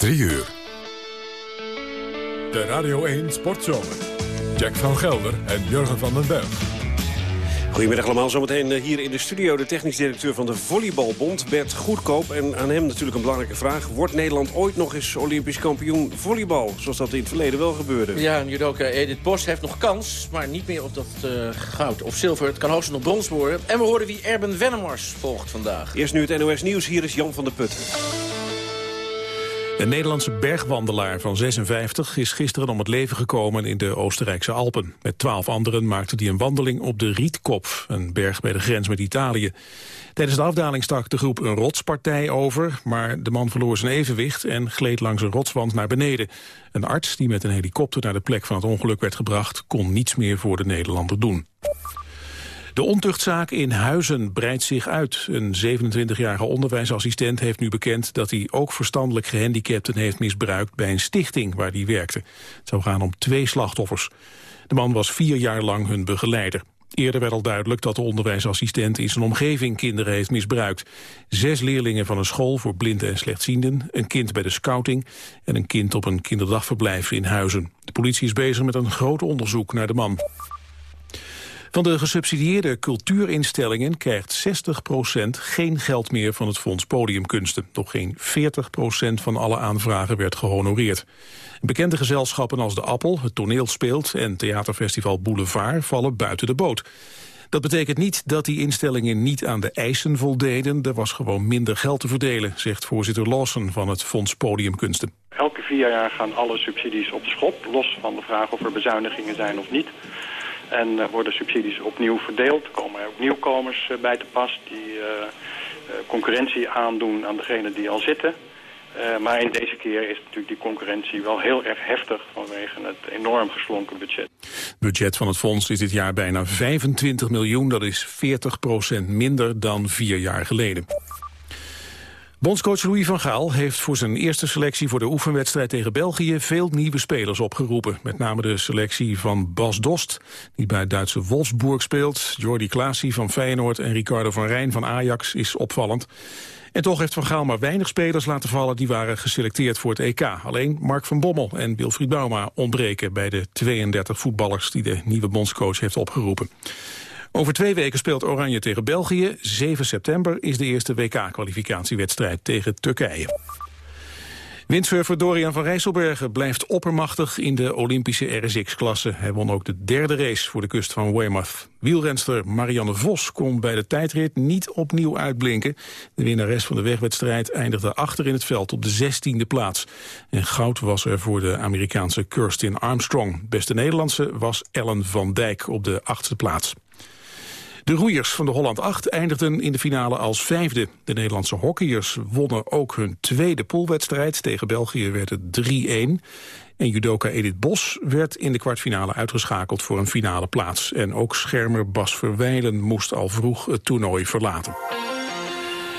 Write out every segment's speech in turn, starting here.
3 uur. De Radio 1 Sportzomer. Jack van Gelder en Jurgen van den Berg. Goedemiddag allemaal. Zometeen eh, hier in de studio de technisch directeur van de Volleybalbond, Bert Goedkoop. En aan hem natuurlijk een belangrijke vraag. Wordt Nederland ooit nog eens Olympisch kampioen volleybal? Zoals dat in het verleden wel gebeurde. Ja, en judoka Edith Bos heeft nog kans, maar niet meer op dat uh, goud of zilver. Het kan hoogstens nog brons worden. En we horen wie Erben Wennemars volgt vandaag. Eerst nu het NOS Nieuws. Hier is Jan van der Putten. Een Nederlandse bergwandelaar van 56 is gisteren om het leven gekomen in de Oostenrijkse Alpen. Met twaalf anderen maakte hij een wandeling op de Rietkop, een berg bij de grens met Italië. Tijdens de afdaling stak de groep een rotspartij over, maar de man verloor zijn evenwicht en gleed langs een rotswand naar beneden. Een arts die met een helikopter naar de plek van het ongeluk werd gebracht, kon niets meer voor de Nederlander doen. De ontuchtzaak in Huizen breidt zich uit. Een 27-jarige onderwijsassistent heeft nu bekend dat hij ook verstandelijk gehandicapten heeft misbruikt bij een stichting waar hij werkte. Het zou gaan om twee slachtoffers. De man was vier jaar lang hun begeleider. Eerder werd al duidelijk dat de onderwijsassistent in zijn omgeving kinderen heeft misbruikt. Zes leerlingen van een school voor blinden en slechtzienden, een kind bij de scouting en een kind op een kinderdagverblijf in Huizen. De politie is bezig met een groot onderzoek naar de man. Van de gesubsidieerde cultuurinstellingen krijgt 60% geen geld meer van het Fonds Podiumkunsten. Nog geen 40% van alle aanvragen werd gehonoreerd. Bekende gezelschappen als De Appel, het Toneel Speelt en Theaterfestival Boulevard vallen buiten de boot. Dat betekent niet dat die instellingen niet aan de eisen voldeden. Er was gewoon minder geld te verdelen, zegt voorzitter Lawson van het Fonds Podiumkunsten. Elke vier jaar gaan alle subsidies op schop, los van de vraag of er bezuinigingen zijn of niet. En worden subsidies opnieuw verdeeld. Er komen er ook nieuwkomers uh, bij te pas die uh, concurrentie aandoen aan degenen die al zitten. maar in deze keer is natuurlijk die concurrentie wel heel erg heftig vanwege het enorm geslonken budget. Het budget van het fonds is dit jaar bijna 25 miljoen. Dat is 40% minder dan vier jaar geleden. Bondscoach Louis van Gaal heeft voor zijn eerste selectie voor de oefenwedstrijd tegen België veel nieuwe spelers opgeroepen. Met name de selectie van Bas Dost, die bij het Duitse Wolfsburg speelt. Jordi Klaasie van Feyenoord en Ricardo van Rijn van Ajax is opvallend. En toch heeft Van Gaal maar weinig spelers laten vallen die waren geselecteerd voor het EK. Alleen Mark van Bommel en Wilfried Bouma ontbreken bij de 32 voetballers die de nieuwe bondscoach heeft opgeroepen. Over twee weken speelt Oranje tegen België. 7 september is de eerste WK-kwalificatiewedstrijd tegen Turkije. Windsurfer Dorian van Rijsselbergen blijft oppermachtig in de Olympische RSX-klasse. Hij won ook de derde race voor de kust van Weymouth. Wielrenster Marianne Vos kon bij de tijdrit niet opnieuw uitblinken. De winnares van de wegwedstrijd eindigde achter in het veld op de 16e plaats. En goud was er voor de Amerikaanse Kirsten Armstrong. Beste Nederlandse was Ellen van Dijk op de achtste plaats. De roeiers van de Holland 8 eindigden in de finale als vijfde. De Nederlandse hockeyers wonnen ook hun tweede poolwedstrijd. Tegen België werd het 3-1. En judoka Edith Bos werd in de kwartfinale uitgeschakeld voor een finale plaats. En ook schermer Bas Verwijlen moest al vroeg het toernooi verlaten.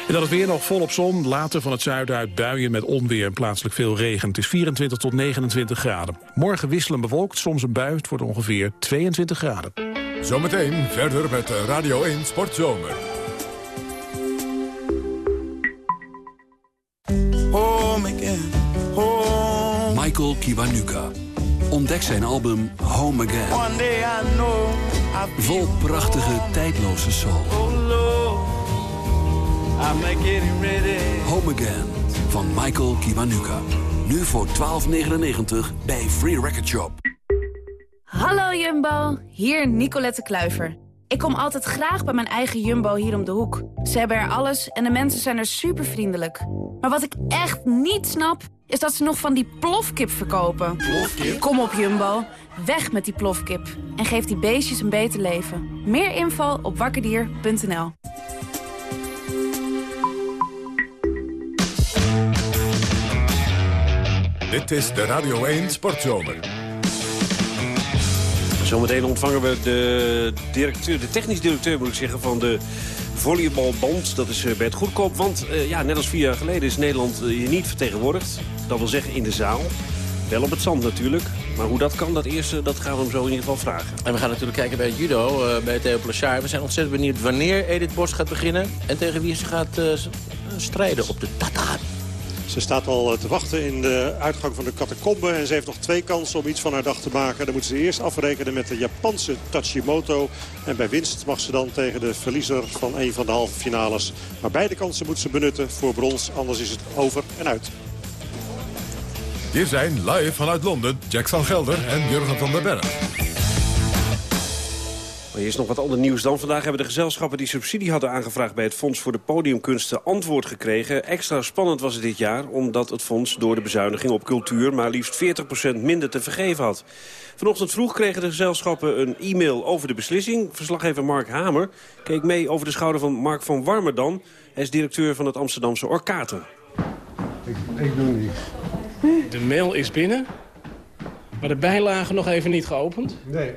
En dan het weer nog volop zon, later van het zuiden uit buien met onweer en plaatselijk veel regen. Het is 24 tot 29 graden. Morgen wisselen bewolkt, soms een bui, wordt ongeveer 22 graden. Zometeen verder met Radio 1 Sportzomer. Home again, home. Michael Kiwanuka. Ontdek zijn album Home Again. Vol prachtige, tijdloze soul. Oh. Home Again van Michael Kiwanuka. Nu voor 12,99 bij Free Record Shop. Hallo Jumbo, hier Nicolette Kluiver. Ik kom altijd graag bij mijn eigen Jumbo hier om de hoek. Ze hebben er alles en de mensen zijn er super vriendelijk. Maar wat ik echt niet snap, is dat ze nog van die plofkip verkopen. Kom op Jumbo, weg met die plofkip. En geef die beestjes een beter leven. Meer info op wakkerdier.nl Dit is de Radio 1 Sportzomer. Zometeen ontvangen we de, directeur, de technisch directeur moet ik zeggen, van de volleybalband. Dat is eh, Bert Goedkoop. Want uh, ja, net als vier jaar geleden is Nederland hier niet vertegenwoordigd. Dat wil zeggen in de zaal. Wel op het zand natuurlijk. Maar hoe dat kan, dat eerste, dat gaan we hem zo in ieder geval vragen. En we gaan natuurlijk kijken bij judo, uh, bij Theo Plachard. We zijn ontzettend benieuwd wanneer Edith Bos gaat beginnen... en tegen wie ze gaat strijden op de tata. Ze staat al te wachten in de uitgang van de catacombe. En ze heeft nog twee kansen om iets van haar dag te maken. Dan moet ze eerst afrekenen met de Japanse Tachimoto. En bij winst mag ze dan tegen de verliezer van een van de halve finales. Maar beide kansen moet ze benutten voor brons. Anders is het over en uit. Hier zijn live vanuit Londen Jack van Gelder en Jurgen van der Berg. Maar hier is nog wat ander nieuws dan. Vandaag hebben de gezelschappen die subsidie hadden aangevraagd... bij het Fonds voor de Podiumkunsten antwoord gekregen. Extra spannend was het dit jaar, omdat het fonds door de bezuiniging op cultuur... maar liefst 40% minder te vergeven had. Vanochtend vroeg kregen de gezelschappen een e-mail over de beslissing. Verslaggever Mark Hamer keek mee over de schouder van Mark van Warmerdam. Hij is directeur van het Amsterdamse Orkater. Ik, ik doe niks. De mail is binnen, maar de bijlagen nog even niet geopend. Nee,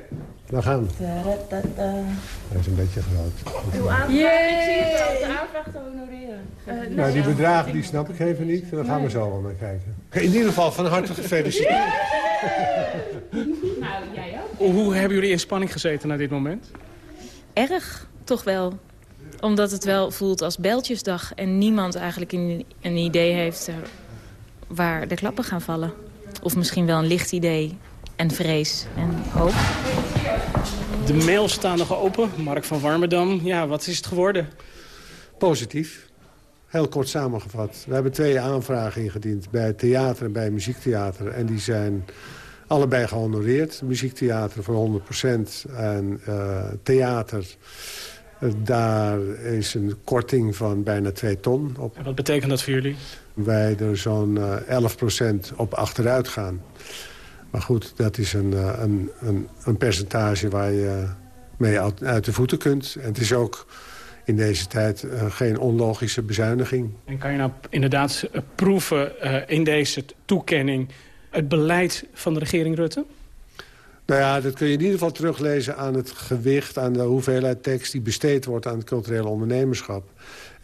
dan gaan we. Hij is een beetje groot. Uw aanvraag, ik zie het wel, de aanvraag te honoreren. Nou, die bedragen die snap ik even niet. Daar gaan we zo wel naar kijken. In ieder geval van harte gefeliciteerd. Nou, jij ook. Hoe hebben jullie in spanning gezeten naar dit moment? Erg, toch wel. Omdat het wel voelt als beltjesdag en niemand eigenlijk een, een idee heeft eh, waar de klappen gaan vallen. Of misschien wel een licht idee en vrees en hoop. De mails staan nog open. Mark van Warmerdam, ja, wat is het geworden? Positief. Heel kort samengevat. We hebben twee aanvragen ingediend bij het theater en bij muziektheater. En die zijn allebei gehonoreerd. Muziektheater voor 100% en uh, theater... Uh, daar is een korting van bijna 2 ton. Op. En wat betekent dat voor jullie? Wij er zo'n uh, 11% op achteruit gaan. Maar goed, dat is een, een, een, een percentage waar je mee uit, de voeten kunt. En het is ook in deze tijd uh, geen onlogische bezuiniging. En kan je nou inderdaad uh, proeven uh, in deze toekenning... het beleid van de regering Rutte? Nou ja, dat kun je in ieder geval teruglezen aan het gewicht... aan de hoeveelheid tekst die besteed wordt aan het culturele ondernemerschap.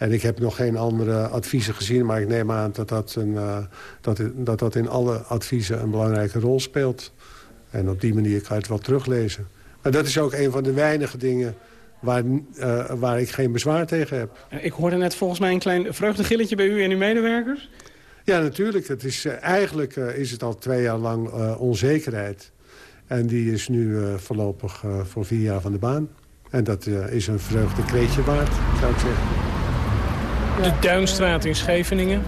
En ik heb nog geen andere adviezen gezien... maar ik neem aan dat dat, een, uh, dat, dat, dat in alle adviezen een belangrijke rol speelt. En op die manier kan je het wel teruglezen. Maar dat is ook een van de weinige dingen waar, uh, waar ik geen bezwaar tegen heb. Ik hoorde net volgens mij een klein vreugdegilletje bij u en uw medewerkers. Ja, natuurlijk. Het is, uh, eigenlijk uh, is het al twee jaar lang onzekerheid. En die is nu voorlopig voor vier jaar van de baan. En dat is een vreugdekreetje waard, zou ik zeggen. De Duinstraat in Scheveningen.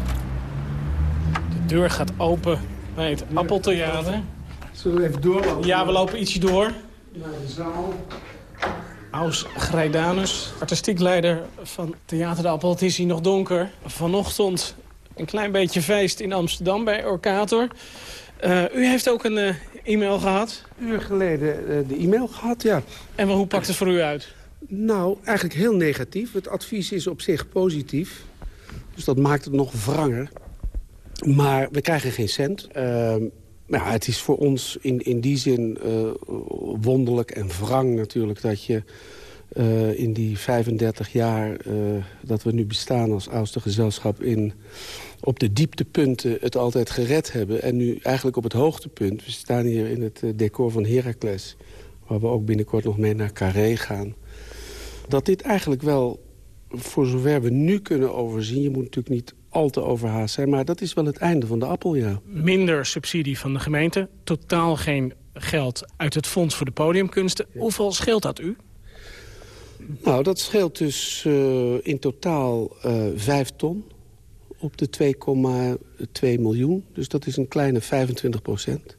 De deur gaat open bij het Appeltheater. Zullen we even doorlopen? Ja, we lopen ietsje door. Naar de zaal. Aus Grijdanus, artistiek leider van Theater de Appel. Het is hier nog donker. Vanochtend een klein beetje feest in Amsterdam bij Orkator. Uh, u heeft ook een uh, e-mail gehad? Een uur geleden uh, de e-mail gehad, ja. En hoe pakt het voor u uit? Nou, eigenlijk heel negatief. Het advies is op zich positief. Dus dat maakt het nog wranger. Maar we krijgen geen cent. Nou, het is voor ons in, in die zin uh, wonderlijk en wrang natuurlijk... dat je uh, in die 35 jaar uh, dat we nu bestaan als oudste gezelschap... In, op de dieptepunten het altijd gered hebben. En nu eigenlijk op het hoogtepunt. We staan hier in het decor van Heracles... waar we ook binnenkort nog mee naar Carré gaan. Dat dit eigenlijk wel, voor zover we nu kunnen overzien... je moet natuurlijk niet al te overhaast zijn. Maar dat is wel het einde van de appel, ja. Minder subsidie van de gemeente. Totaal geen geld uit het Fonds voor de Podiumkunsten. Hoeveel scheelt dat u? Nou, dat scheelt dus uh, in totaal uh, 5 ton op de 2,2 miljoen. Dus dat is een kleine 25 procent.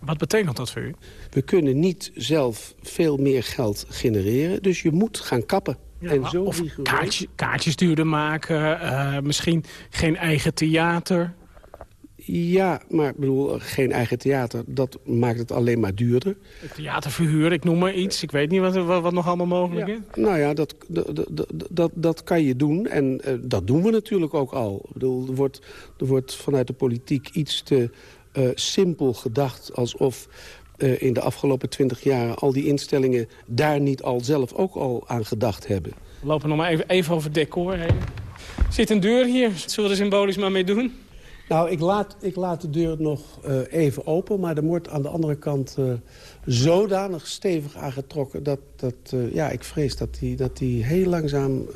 Wat betekent dat voor u? We kunnen niet zelf veel meer geld genereren. Dus je moet gaan kappen. Ja, en zo of kaartjes, kaartjes duurder maken, uh, misschien geen eigen theater. Ja, maar ik bedoel, geen eigen theater, dat maakt het alleen maar duurder. Theaterverhuur, ik noem maar iets. Ik weet niet wat, wat, wat nog allemaal mogelijk ja. is. Nou ja, dat, dat, dat, dat kan je doen. En uh, dat doen we natuurlijk ook al. Ik bedoel, er, wordt, er wordt vanuit de politiek iets te uh, simpel gedacht... alsof uh, in de afgelopen twintig jaar al die instellingen daar niet al zelf ook al aan gedacht hebben. We lopen nog maar even, even over het decor heen. Zit een deur hier, zullen we er symbolisch maar mee doen? Nou, ik laat, ik laat de deur nog uh, even open, maar er wordt aan de andere kant uh, zodanig stevig aangetrokken... dat, dat uh, ja, ik vrees dat die, dat die heel langzaam,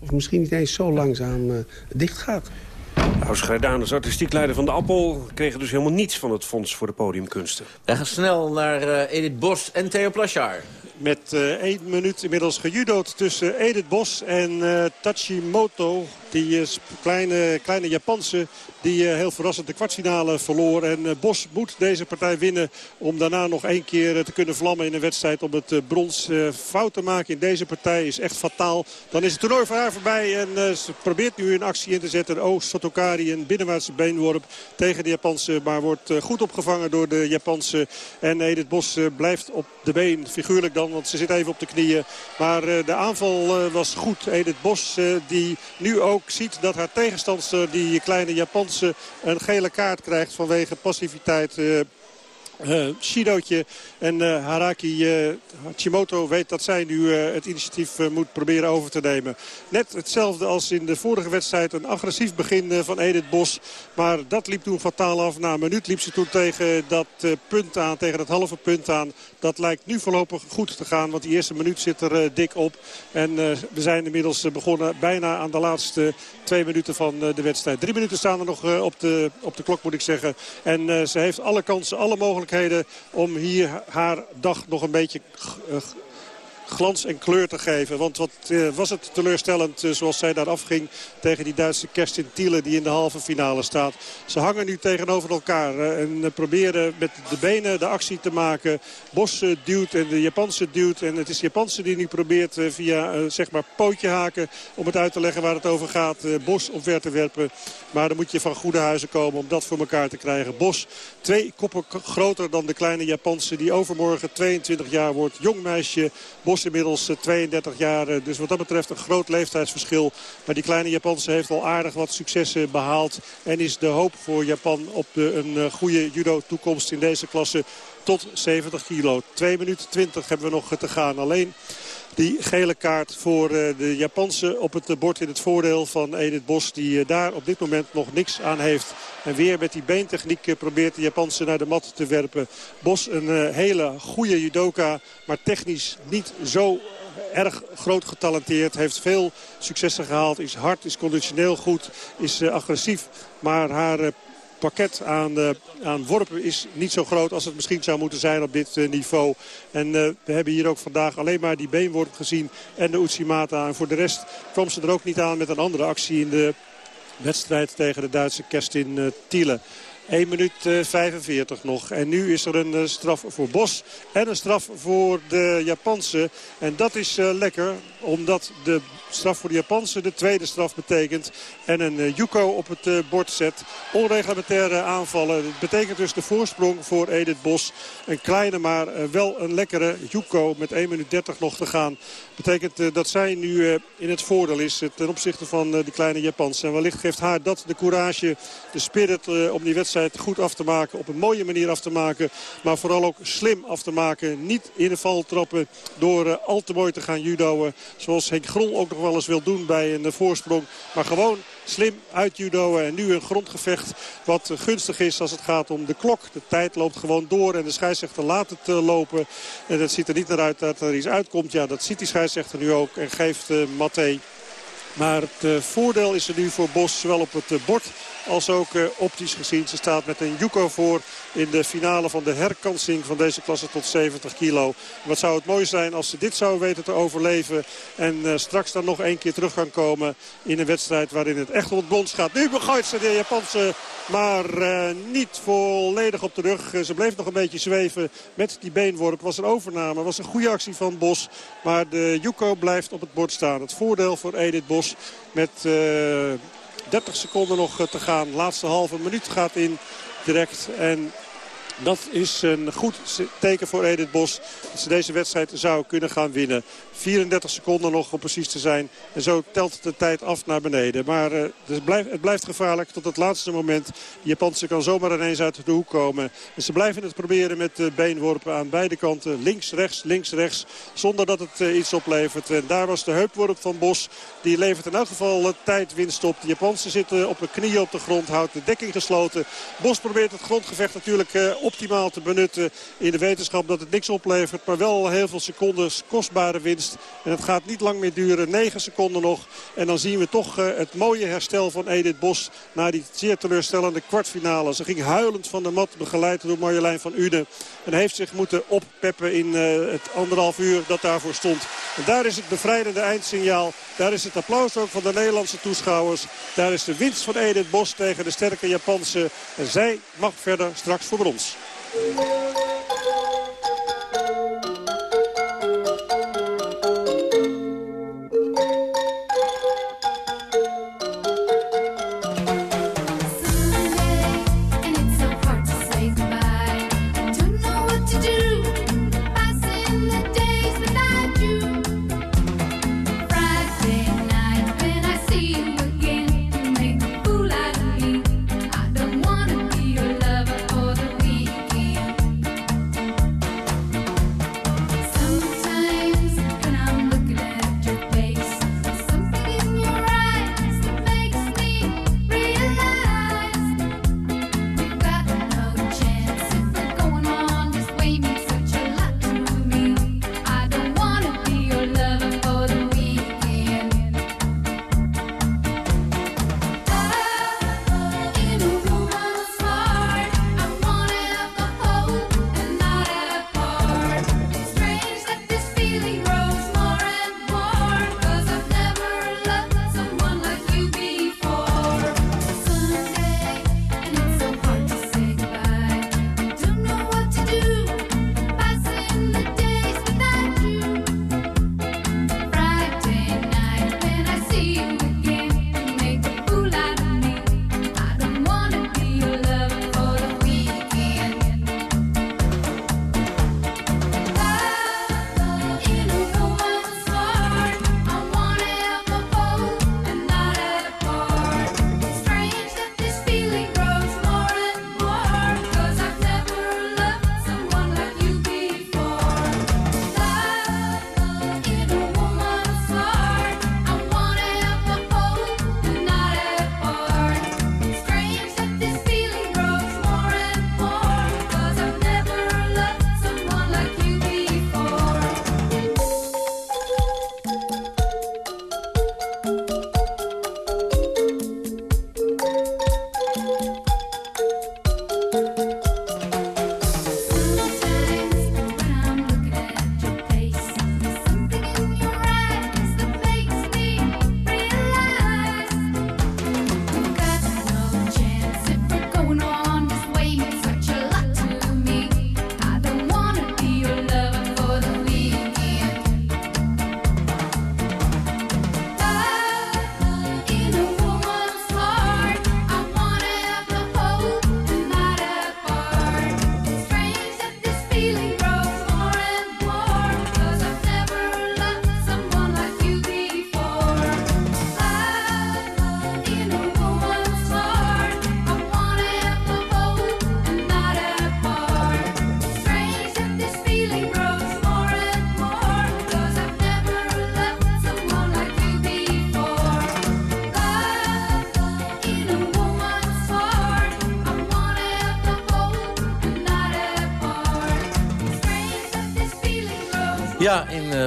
of misschien niet eens zo langzaam, dicht gaat. Klaus Grijdanus, artistiek leider van de Appel... kregen dus helemaal niets van het Fonds voor de Podiumkunsten. Wij gaan snel naar uh, Edith Bos en Theo Plachard. Met uh, één minuut inmiddels gejudood tussen Edith Bos en uh, Tachimoto. Die is kleine, kleine Japanse die uh, heel verrassend de kwartfinale verloor. En uh, Bos moet deze partij winnen om daarna nog één keer te kunnen vlammen in een wedstrijd om het brons fout te maken in deze partij is echt fataal. Dan is het toernooi voor haar voorbij en ze probeert nu een actie in te zetten. Oh, Sotokari een binnenwaartse beenworp tegen de Japanse. Maar wordt goed opgevangen door de Japanse. En Edith Bos blijft op de been, figuurlijk dan, want ze zit even op de knieën. Maar de aanval was goed. Edith Bos die nu ook ziet dat haar tegenstandster, die kleine Japanse, een gele kaart krijgt vanwege passiviteit. Uh, Shidootje en uh, Haraki uh, Hachimoto weet dat zij nu het initiatief moet proberen over te nemen. Net hetzelfde als in de vorige wedstrijd. Een agressief begin van Edith Bos. Maar dat liep toen fataal af. Na een minuut liep ze toen tegen dat punt aan, tegen dat halve punt aan. Dat lijkt nu voorlopig goed te gaan, want die eerste minuut zit er dik op. En we zijn inmiddels begonnen bijna aan de laatste twee minuten van de wedstrijd. Drie minuten staan er nog op, de, op de klok moet ik zeggen. En ze heeft alle kansen, alle mogelijkheden om hier haar dag nog een beetje glans en kleur te geven. Want wat uh, was het teleurstellend uh, zoals zij daar afging tegen die Duitse Kerstin Thiele die in de halve finale staat. Ze hangen nu tegenover elkaar uh, en proberen met de benen de actie te maken. Bos duwt en de Japanse duwt. En het is de Japanse die nu probeert via zeg maar pootje haken om het uit te leggen waar het over gaat. Bos omver te werpen. Maar dan moet je van goede huizen komen om dat voor elkaar te krijgen. Bos twee koppen groter dan de kleine Japanse die overmorgen 22 jaar wordt. Jong meisje. Bos inmiddels 32 eh, jaar. Eh, dus wat dat betreft een groot leeftijdsverschil. Maar die kleine Japanse heeft al aardig wat successen behaald. En is de hoop voor Japan op een eh, goede judo-toekomst in deze klasse tot 70 kilo. 2 minuten 20 hebben we nog te gaan. Alleen die gele kaart voor de Japanse op het bord in het voordeel van Edith Bos. Die daar op dit moment nog niks aan heeft. En weer met die beentechniek probeert de Japanse naar de mat te werpen. Bos een hele goede judoka, maar technisch niet zo erg groot getalenteerd. Heeft veel successen gehaald. Is hard, is conditioneel goed, is agressief. Maar haar pakket aan, uh, aan worpen is niet zo groot als het misschien zou moeten zijn op dit uh, niveau. En uh, we hebben hier ook vandaag alleen maar die beenworp gezien en de Utsimata. En voor de rest kwam ze er ook niet aan met een andere actie in de wedstrijd tegen de Duitse Kerstin Thiele. 1 minuut 45 nog. En nu is er een straf voor Bos en een straf voor de Japanse. En dat is lekker, omdat de straf voor de Japanse de tweede straf betekent. En een Yuko op het bord zet. Onreglementaire aanvallen. Het betekent dus de voorsprong voor Edith Bos. Een kleine, maar wel een lekkere Yuko met 1 minuut 30 nog te gaan. Betekent dat zij nu in het voordeel is ten opzichte van de kleine Japanse. En wellicht geeft haar dat de courage, de spirit om die wedstrijd goed af te maken. Op een mooie manier af te maken. Maar vooral ook slim af te maken. Niet in de val trappen door al te mooi te gaan judoën. Zoals Henk Grol ook nog wel eens wil doen bij een voorsprong. Maar gewoon slim uit judo. En nu een grondgevecht wat gunstig is als het gaat om de klok. De tijd loopt gewoon door en de scheidsrechter laat het uh, lopen. En het ziet er niet naar uit dat er iets uitkomt. Ja, dat ziet die scheidsrechter nu ook en geeft uh. Maar het uh, voordeel is er nu voor Bos, zowel op het bord als ook uh, optisch gezien. Ze staat met een Yuko voor in de finale van de herkansing van deze klasse tot 70 kilo. Wat zou het mooi zijn als ze dit zou weten te overleven. En straks dan nog één keer terug gaan komen in een wedstrijd waarin het echt brons gaat. Nu begooit ze de Japanse, maar niet volledig op de rug. ze bleef nog een beetje zweven met die beenworp. Was een overname, was een goede actie van Bos. Maar de Yuko blijft op het bord staan. Het voordeel voor Edith Bos met... 30 seconden nog te gaan. Laatste halve minuut gaat in direct. En dat is een goed teken voor Edith Bos. Dat ze deze wedstrijd zou kunnen gaan winnen. 34 seconden nog om precies te zijn. En zo telt de tijd af naar beneden. Maar het, blijft, het, blijft, gevaarlijk tot het laatste moment. De Japanse kan zomaar ineens uit de hoek komen. En ze blijven het proberen met de beenworpen aan beide kanten. Links, rechts, links, rechts. Zonder dat het uh, iets oplevert. En daar was de heupworp van Bos. Die levert in elk geval tijdwinst op. De Japanse zitten op hun knieën op de grond. Houdt de dekking gesloten. Bos probeert het grondgevecht natuurlijk uh, optimaal te benutten in de wetenschap dat het niks oplevert. Maar wel heel veel seconden kostbare winst. En het gaat niet lang meer duren. 9 seconden nog. En dan zien we toch uh, het mooie herstel van Edith Bos na die zeer teleurstellende kwartfinale. Ze ging huilend van de mat begeleid door Marjolein van Uden. En heeft zich moeten oppeppen in uh, het anderhalf uur dat daarvoor stond. En daar is het bevrijdende eindsignaal. Daar is het applaus ook van de Nederlandse toeschouwers. Daar is de winst van Edith Bos tegen de sterke Japanse. En zij mag verder straks voor brons. Ja,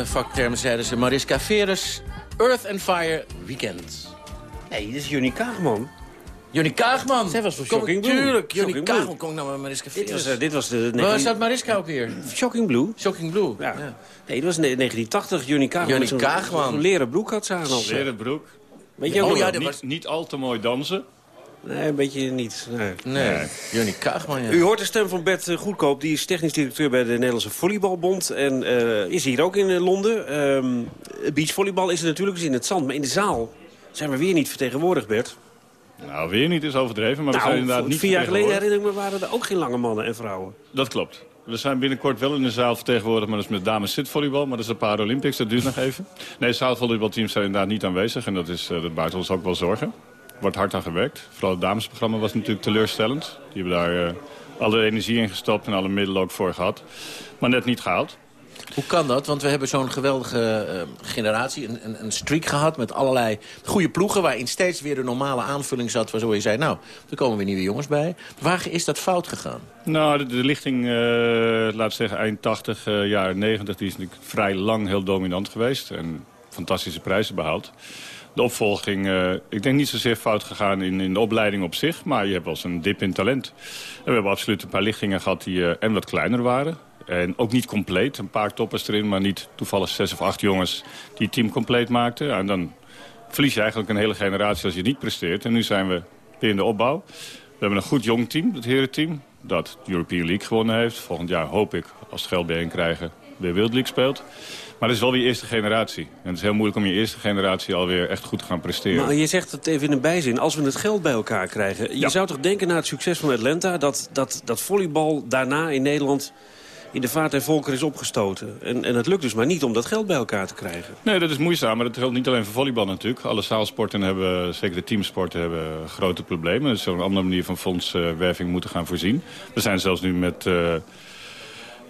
vaktermen zeiden ze Mariska Veres, Earth and Fire Weekend. Nee, dit is Johnny Kaagman. Johnny Kaagman. Zij was voor Shocking Blue. Tuurlijk, Johnny Shocking Blue. Kaagman kon nou met Mariska Veres. Dit was, uh, dit was de... Waar staat Mariska ook weer? Shocking Blue. Shocking Blue, ja. Nee, dit was 1980. Johnny Kaagman. Johnny Zo'n- Kaagman. zo'n leren broek had ze aan. al. Leren broek. Weet je ook Oh ja, niet, was... niet al te mooi dansen. Nee, een beetje niet. Nee. Nee, Johnny Kaagman, ja. U hoort de stem van Bert eh, Goedkoop. Die is technisch directeur bij de Nederlandse Volleybalbond. En eh, is hier ook in eh, Londen. Ehm beachvolleybal is er natuurlijk eens in het zand. Maar in de zaal zijn we weer niet vertegenwoordigd, Bert. Nou, weer niet is overdreven, maar we zijn nou, inderdaad niet vier jaar geleden herinner ik me waren er ook geen lange mannen en vrouwen. Dat klopt. We zijn binnenkort wel in de zaal vertegenwoordigd, maar dat is met dames zitvolleybal. Maar dat is de Paralympics, dat duurt nog even. Nee, zaalvolleybalteams zijn inderdaad niet aanwezig. En dat, is, eh, dat baart ons ook wel zorgen. Wordt hard aan gewerkt. Vooral het damesprogramma was natuurlijk teleurstellend. Die hebben daar eh, alle energie in gestopt en alle middelen ook voor gehad. Maar net niet gehaald. Hoe kan dat? Want we hebben zo'n geweldige eh, generatie, een, een, een, streak gehad... met allerlei goede ploegen waarin steeds weer de normale aanvulling zat... waardoor je zei, nou, er komen weer nieuwe jongens bij. Waar is dat fout gegaan? Nou, de, de lichting, uh, laat zeggen eind 80, uh, jaren 90... die is natuurlijk vrij lang heel dominant geweest... en fantastische prijzen behaald de opvolging, uh, ik denk niet zozeer fout gegaan in, in de opleiding op zich... maar je hebt wel eens een dip in talent. En we hebben absoluut een paar lichtingen gehad die uh, en wat kleiner waren. En ook niet compleet. Een paar toppers erin, maar niet toevallig zes of acht jongens die het team compleet maakten. En dan verlies je eigenlijk een hele generatie als je niet presteert. En nu zijn we weer in de opbouw. We hebben een goed jong team, het herenteam, dat de European League gewonnen heeft. Volgend jaar hoop ik, als het geld bijeen krijgen, weer World League speelt. Maar het is wel weer eerste generatie. En het is heel moeilijk om je eerste generatie alweer echt goed te gaan presteren. Maar je zegt het even in een bijzin. Als we het geld bij elkaar krijgen. Je zou toch denken na het succes van Atlanta... dat, dat, dat volleybal daarna in Nederland in de vaart en volker is opgestoten. En, en het lukt dus maar niet om dat geld bij elkaar te krijgen. Nee, dat is moeizaam. Maar dat geldt niet alleen voor volleybal natuurlijk. Alle zaalsporten hebben, zeker de teamsporten, hebben grote problemen. Dus een andere manier van fondswerving moeten gaan voorzien. We zijn zelfs nu met... Uh,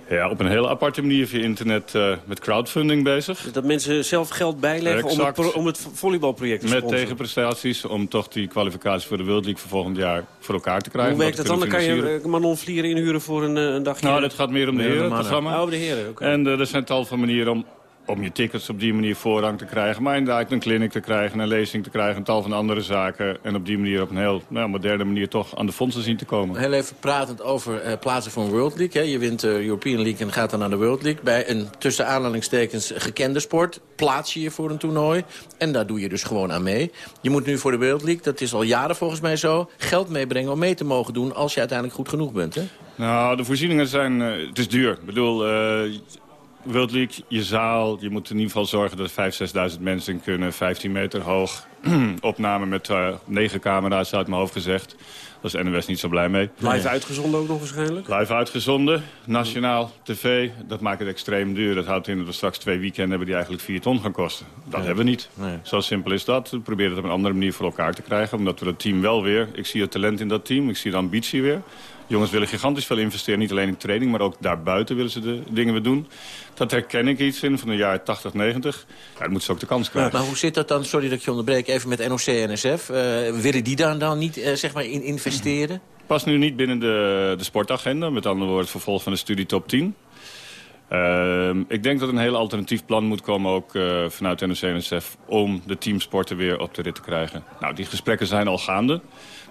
ja, op een hele aparte manier via internet uh, met crowdfunding bezig. Dat mensen zelf geld bijleggen om het, om het, volleybalproject te Met sponsoren. tegenprestaties om toch die kwalificatie voor de World League voor volgend jaar voor elkaar te krijgen. Hoe werkt dat dan? Dan kan je Manon Vlier inhuren voor een, een dagje? Nou, dat gaat meer om de heren, het programma. Oh, de heren, okay. En uh, er zijn tal van manieren om om je tickets op die manier voorrang te krijgen. Maar inderdaad een clinic te krijgen, een lezing te krijgen... een tal van andere zaken. En op die manier op een heel nou, moderne manier toch aan de fondsen zien te komen. Heel even pratend over uh, plaatsen voor een World League. Hè. Je wint de European League en gaat dan naar de World League. Bij een tussen aanhalingstekens gekende sport plaats je je voor een toernooi. En daar doe je dus gewoon aan mee. Je moet nu voor de World League, dat is al jaren volgens mij zo... geld meebrengen om mee te mogen doen als je uiteindelijk goed genoeg bent. Hè? Nou, de voorzieningen zijn... Uh, het is duur. Ik bedoel... World League, je zaal, je moet in ieder geval zorgen dat er 5.000, 6.000 mensen in kunnen. 15 meter hoog. Opname met uh, 9 camera's, uit mijn hoofd gezegd. Daar is NOS niet zo blij mee. Live uitgezonden ook nog waarschijnlijk? Live uitgezonden. Nationaal, tv. Dat maakt het extreem duur. Dat houdt in dat we straks twee weekenden hebben die eigenlijk 4 ton gaan kosten. Dat hebben we niet. Nee. Zo simpel is dat. We proberen het op een andere manier voor elkaar te krijgen. Omdat we dat team wel weer... Ik zie het talent in dat team. Ik zie de ambitie weer. Jongens willen gigantisch veel investeren. Niet alleen in training, maar ook daarbuiten willen ze de dingen weer doen. Dat herken ik iets in van de jaren 80, 90. Ja, dan moeten ze ook de kans krijgen. Maar, maar hoe zit dat dan, sorry dat ik je onderbreek, even met NOC en NSF? Uh, willen die daar dan niet uh, zeg maar in investeren? Past nu niet binnen de, de sportagenda. Met andere woorden, het vervolg van de studie top 10. Uh, ik denk dat een heel alternatief plan moet komen, ook uh, vanuit NOC-NSF... om de teamsporten weer op de rit te krijgen. Nou, die gesprekken zijn al gaande.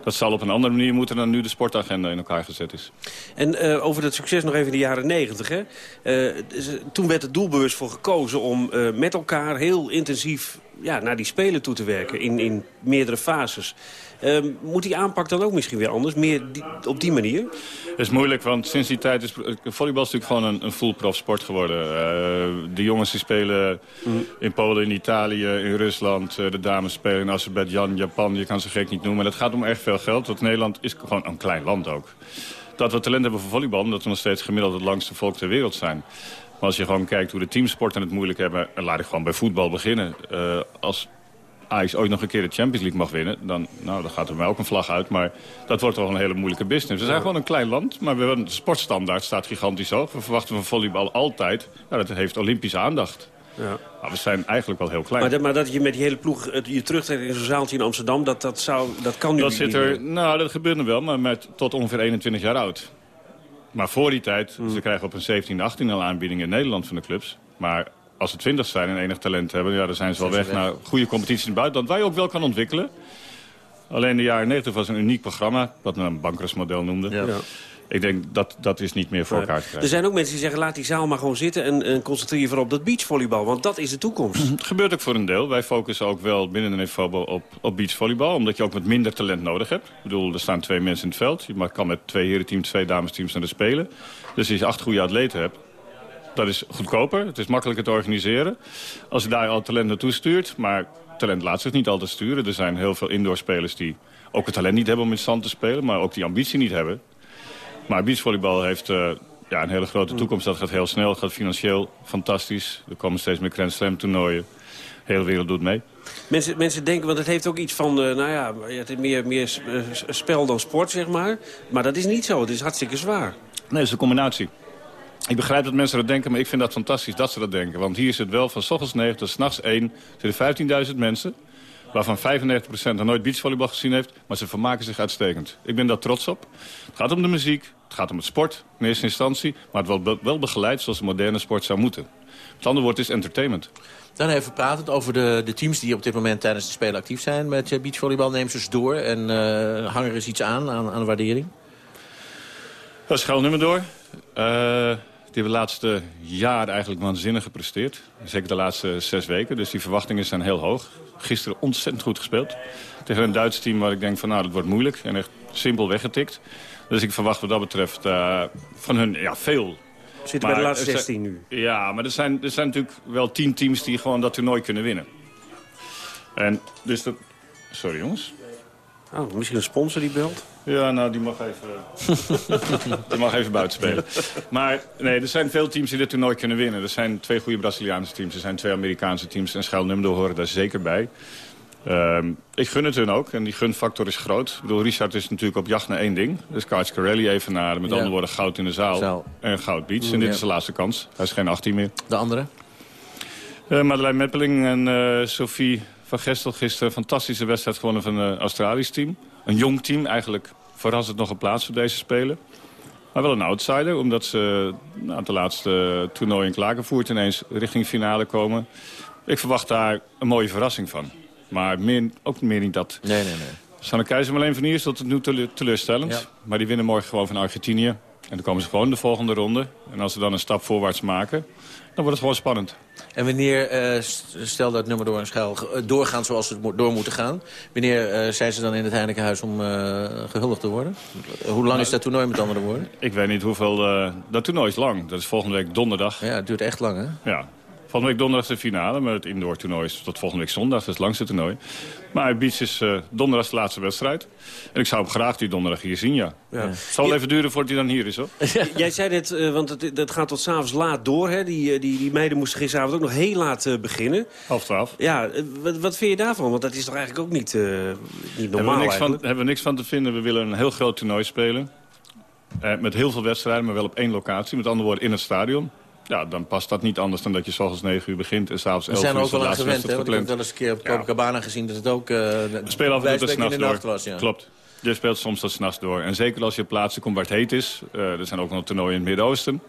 Dat zal op een andere manier moeten dan nu de sportagenda in elkaar gezet is. En uh, over dat succes nog even in de jaren negentig. Uh, toen werd er doelbewust voor gekozen om met elkaar heel intensief ja, naar die spelen toe te werken. In, in meerdere fases. Uh, moet die aanpak dan ook misschien weer anders? Meer die, op die manier? Het is moeilijk, want sinds die tijd is volleybal is natuurlijk gewoon een, een full prof sport geworden. Uh, de jongens die spelen mm. in Polen, in Italië, in Rusland. Uh, de dames spelen in Azerbeidzjan, Japan. Je kan ze gek niet noemen. Maar het gaat om echt veel geld. Want Nederland is gewoon een klein land ook. Dat we talent hebben voor volleybal, omdat we nog steeds gemiddeld het langste volk ter wereld zijn. Maar als je gewoon kijkt hoe de teamsporten het moeilijk hebben... laat ik gewoon bij voetbal beginnen. Uh, als Ajax ooit nog een keer de Champions League mag winnen... dan, nou, dan gaat er mij ook een vlag uit. Maar dat wordt toch een hele moeilijke business. We zijn gewoon een klein land, maar we hebben, de sportstandaard staat gigantisch hoog. We verwachten van volleybal altijd. Nou, dat heeft Olympische aandacht. Ja. Maar we zijn eigenlijk wel heel klein. Maar dat, maar dat je met die hele ploeg je terugtrekt in zo'n zaaltje in Amsterdam... dat, dat, zou, dat kan nu dat niet zit er, Nou, dat gebeurt nog wel, maar met, tot ongeveer 21 jaar oud. Maar voor die tijd, mm. ze krijgen op een 17, 18 al aanbiedingen in Nederland van de clubs. Maar als ze 20 zijn en enig talent hebben, ja, dan zijn ze wel weg, weg naar goede competities in het buitenland. Waar je ook wel kan ontwikkelen. Alleen de jaren 90 was een uniek programma, wat men een bankersmodel noemde. Ja. Ik denk dat dat is niet meer voor elkaar te krijgen. Er zijn ook mensen die zeggen, laat die zaal maar gewoon zitten... en, en concentreer je vooral op dat beachvolleybal, want dat is de toekomst. Het gebeurt ook voor een deel. Wij focussen ook wel binnen de NEFOBO op, op beachvolleybal... omdat je ook wat minder talent nodig hebt. Ik bedoel, er staan twee mensen in het veld. Je kan met twee herenteams, twee damesteams naar de spelen. Dus als je acht goede atleten hebt... dat is goedkoper, het is makkelijker te organiseren. Als je daar al talent naartoe stuurt... maar talent laat zich niet altijd sturen. Er zijn heel veel indoorspelers die ook het talent niet hebben om in stand te spelen... maar ook die ambitie niet hebben. Maar beachvolleybal heeft uh, ja, een hele grote toekomst. Dat gaat heel snel, gaat financieel fantastisch. Er komen steeds meer Grand Slam toernooien. De hele wereld doet mee. Mensen, mensen denken, want het heeft ook iets van, uh, nou ja, het is meer, meer spel dan sport, zeg maar. Maar dat is niet zo, het is hartstikke zwaar. Nee, het is een combinatie. Ik begrijp dat mensen dat denken, maar ik vind dat fantastisch dat ze dat denken. Want hier is het wel van s ochtends 9 tot s nachts 1. Er zitten 15.000 mensen, waarvan 95% nog nooit beachvolleybal gezien heeft. Maar ze vermaken zich uitstekend. Ik ben daar trots op. Het gaat om de muziek, het gaat om het sport in eerste instantie. Maar het wordt wel begeleid zoals de moderne sport zou moeten. Het andere woord is entertainment. Dan even pratend over de, de teams die op dit moment tijdens de Spelen actief zijn met eh, beachvolleybal. Neem ze door en uh, hang er eens iets aan, aan, aan waardering. Dat is gauw nummer door. Uh, die hebben de laatste jaar eigenlijk waanzinnig gepresteerd. Zeker de laatste zes weken. Dus die verwachtingen zijn heel hoog. Gisteren ontzettend goed gespeeld. Tegen een Duits team waar ik denk van nou dat wordt moeilijk. En echt simpel weggetikt. Dus ik verwacht wat dat betreft uh, van hun ja, veel. Zitten bij de laatste 16 nu. Ja, maar er zijn, er zijn natuurlijk wel tien teams die gewoon dat toernooi kunnen winnen. En dus dat... Sorry jongens. Oh, misschien een sponsor die belt? Ja, nou, die mag even, die mag even buiten spelen. Maar nee, er zijn veel teams die dit toernooi kunnen winnen. Er zijn twee goede Braziliaanse teams, er zijn twee Amerikaanse teams... en Schuil Numdo horen daar zeker bij. Um, ik gun het hun ook en die gunfactor is groot. Ik bedoel, Richard is natuurlijk op jacht naar één ding. Dus Kaartje Carelli even naar, met ja. andere woorden, goud in de zaal, zaal. en goud beach. Mm, en dit ja. is de laatste kans. Hij is geen 18 meer. De andere? Uh, Madeleine Meppeling en uh, Sophie van Gestel gisteren... fantastische wedstrijd gewonnen van een Australisch team. Een jong team, eigenlijk verrassend nog een plaats voor deze Spelen. Maar wel een outsider, omdat ze nou, de laatste toernooi in Klagenvoert... ineens richting finale komen. Ik verwacht daar een mooie verrassing van. Maar meer, ook meer niet dat. Nee, nee, nee. Sanne Keizer alleen van hier is tot nu teleurstellend. Ja. Maar die winnen morgen gewoon van Argentinië. En dan komen ze gewoon de volgende ronde. En als ze dan een stap voorwaarts maken, dan wordt het gewoon spannend. En wanneer, uh, stel dat nummer door een schuil doorgaan zoals ze door moeten gaan... wanneer uh, zijn ze dan in het Heinekenhuis om uh, gehuldigd te worden? Hoe lang is dat toernooi met andere woorden? Ik weet niet hoeveel... dat toernooi is lang. Dat is volgende week donderdag. Ja, het duurt echt lang, hè? Ja. Volgende week donderdag de finale, maar het indoor toernooi is tot volgende week zondag. Dat is het langste toernooi. Maar Beach is uh, donderdag de laatste wedstrijd. En ik zou hem graag die donderdag hier zien, ja. ja. Het zal wel even duren voordat hij dan hier is, hoor. Jij zei net, uh, want het, dat gaat tot s'avonds laat door, hè? Die, die, die meiden moesten gisteravond ook nog heel laat uh, beginnen. Half twaalf. Ja, wat, wat vind je daarvan? Want dat is toch eigenlijk ook niet, niet normaal hebben we, niks van, hebben we niks van te vinden. We willen een heel groot toernooi spelen. met heel veel wedstrijden, maar wel op één locatie. Met andere woorden, in het stadion. Ja, dan past dat niet anders dan dat je s'ochtends 9 uur begint en s'avonds 11 uur. We zijn ook wel aan gewend, hè? Want ik heb wel eens een keer op Copacabana ja. gezien dat het ook uh, spelen af en toe in de nacht was. Ja. Klopt. Je speelt soms tot s'nachts door. En zeker als je op plaatsen komt waar het heet is. Uh, er zijn ook nog toernooien in het Midden-Oosten.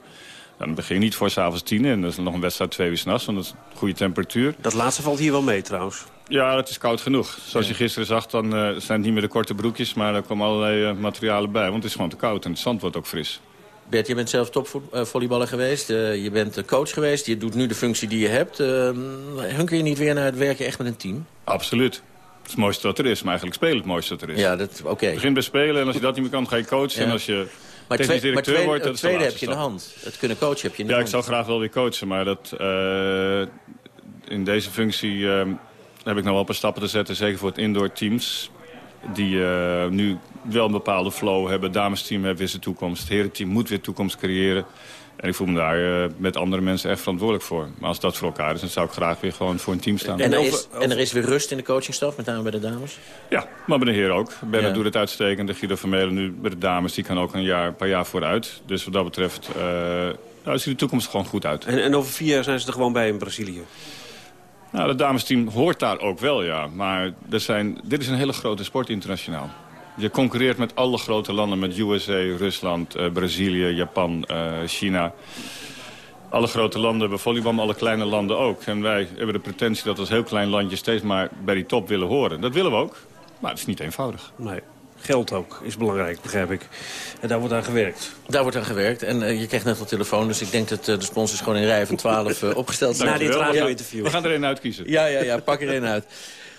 Dan begin je niet voor s'avonds tien en dat is nog een wedstrijd twee uur s'nachts. Want dat is een goede temperatuur. Dat laatste valt hier wel mee trouwens. Ja, het is koud genoeg. Zoals ja. je gisteren zag, dan uh, zijn het niet meer de korte broekjes... maar er komen allerlei uh, materialen bij, want het is gewoon te koud en het zand wordt ook fris. Bert, je bent zelf topvolleyballer geweest. Uh, je bent coach geweest. Je doet nu de functie die je hebt. Uh, hunker je niet weer naar het werken echt met een team? Absoluut. Het is het mooiste wat er is. Maar eigenlijk spelen het mooiste wat er is. Ja, dat, oké. Okay. Begin bij spelen en als je dat niet meer kan, ga je coachen. Ja. En als je maar technisch twee, directeur maar wordt, dat tweede heb je in de hand. Het kunnen coachen heb je in de ja, hand. Ja, ik zou graag wel weer coachen. Maar dat, uh, in deze functie heb ik nog wel een paar stappen te zetten. Zeker voor het indoor teams die uh, nu wel een bepaalde flow hebben. Het damesteam heeft weer zijn toekomst. Het herenteam moet weer toekomst creëren. En ik voel me daar uh, met andere mensen echt verantwoordelijk voor. Maar als dat voor elkaar is, dan zou ik graag weer gewoon voor een team staan. En er is, en er is weer rust in de coachingstaf, met name bij de dames? Ja, maar bij de heren ook. Bernard ja. doet het uitstekend. De Guido Vermeulen nu bij de dames, die kan ook een, jaar, een paar jaar vooruit. Dus wat dat betreft uh, nou, ziet de toekomst gewoon goed uit. En, en over vier jaar zijn ze er gewoon bij in Brazilië? Nou, het damesteam hoort daar ook wel, ja. Maar er zijn, dit is een hele grote sport internationaal. Je concurreert met alle grote landen, met USA, Rusland, uh, Brazilië, Japan, uh, China. Alle grote landen hebben volleybal, maar alle kleine landen ook. En wij hebben de pretentie dat als heel klein landje steeds maar bij die top willen horen. Dat willen we ook, maar het is niet eenvoudig. Nee. Geld ook is belangrijk, begrijp ik. En daar wordt aan gewerkt. Daar wordt aan gewerkt. En uh, je krijgt net al telefoon, dus ik denk dat uh, de sponsors gewoon in rij van 12 uh, opgesteld zijn. Na dit radio-interview. We gaan er een uitkiezen. Ja, ja, ja, pak er een uit.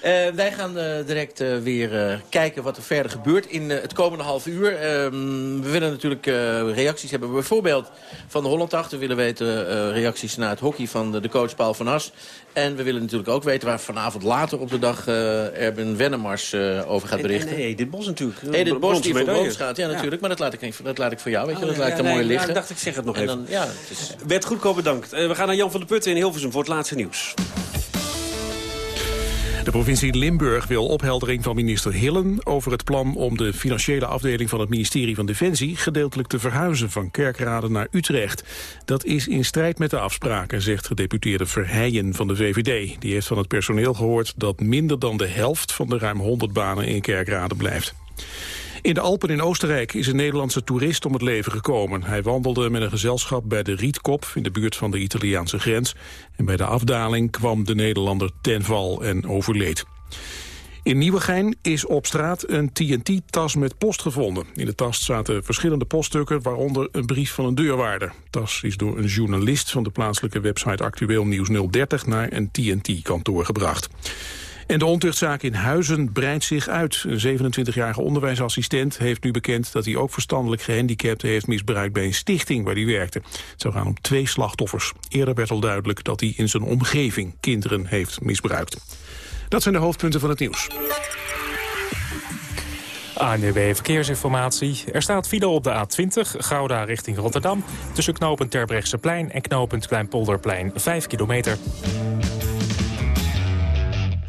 Uh, wij gaan uh, direct uh, weer kijken wat er verder gebeurt in het komende half uur. Ehm, we willen natuurlijk reacties hebben. Bijvoorbeeld van de Hollanddag. We willen weten reacties naar het hockey van de, de coach Paul van As. En we willen natuurlijk ook weten waar vanavond later op de dag Erben Wennemars over gaat berichten. Nee, dit Bos natuurlijk. Edith Bos die voor gaat. Ja, natuurlijk. Ja. Maar dat laat, ik, dat laat ik voor jou. Weet je. Oh, dat laat ik dan ja, mooi nee, liggen. Ja, dacht ik zeg het nog en even. Dan, ja, het is... Bert Goedkoop bedankt. we gaan naar Jan van der Putten in Hilversum voor het laatste nieuws. De provincie Limburg wil opheldering van minister Hillen over het plan om de financiële afdeling van het ministerie van Defensie gedeeltelijk te verhuizen van Kerkrade naar Utrecht. Dat is in strijd met de afspraken, zegt gedeputeerde Verheijen van de VVD. Die heeft van het personeel gehoord dat minder dan de helft van de ruim 100 banen in Kerkrade blijft. In de Alpen in Oostenrijk is een Nederlandse toerist om het leven gekomen. Hij wandelde met een gezelschap bij de Rietkop in de buurt van de Italiaanse grens. En bij de afdaling kwam de Nederlander ten val en overleed. In Nieuwegein is op straat een TNT-tas met post gevonden. In de tas zaten verschillende poststukken, waaronder een brief van een deurwaarder. De tas is door een journalist van de plaatselijke website Actueel Nieuws 030 naar een TNT-kantoor gebracht. En de ontuchtzaak in Huizen breidt zich uit. Een 27-jarige onderwijsassistent heeft nu bekend dat hij ook verstandelijk gehandicapten heeft misbruikt bij een stichting waar hij werkte. Het zou gaan om twee slachtoffers. Eerder werd al duidelijk dat hij in zijn omgeving kinderen heeft misbruikt. Dat zijn de hoofdpunten van het nieuws. ANWB Verkeersinformatie. Er staat file op de A20, Gouda richting Rotterdam... tussen knooppunt Terbrechtseplein en knooppunt Kleinpolderplein, 5 kilometer.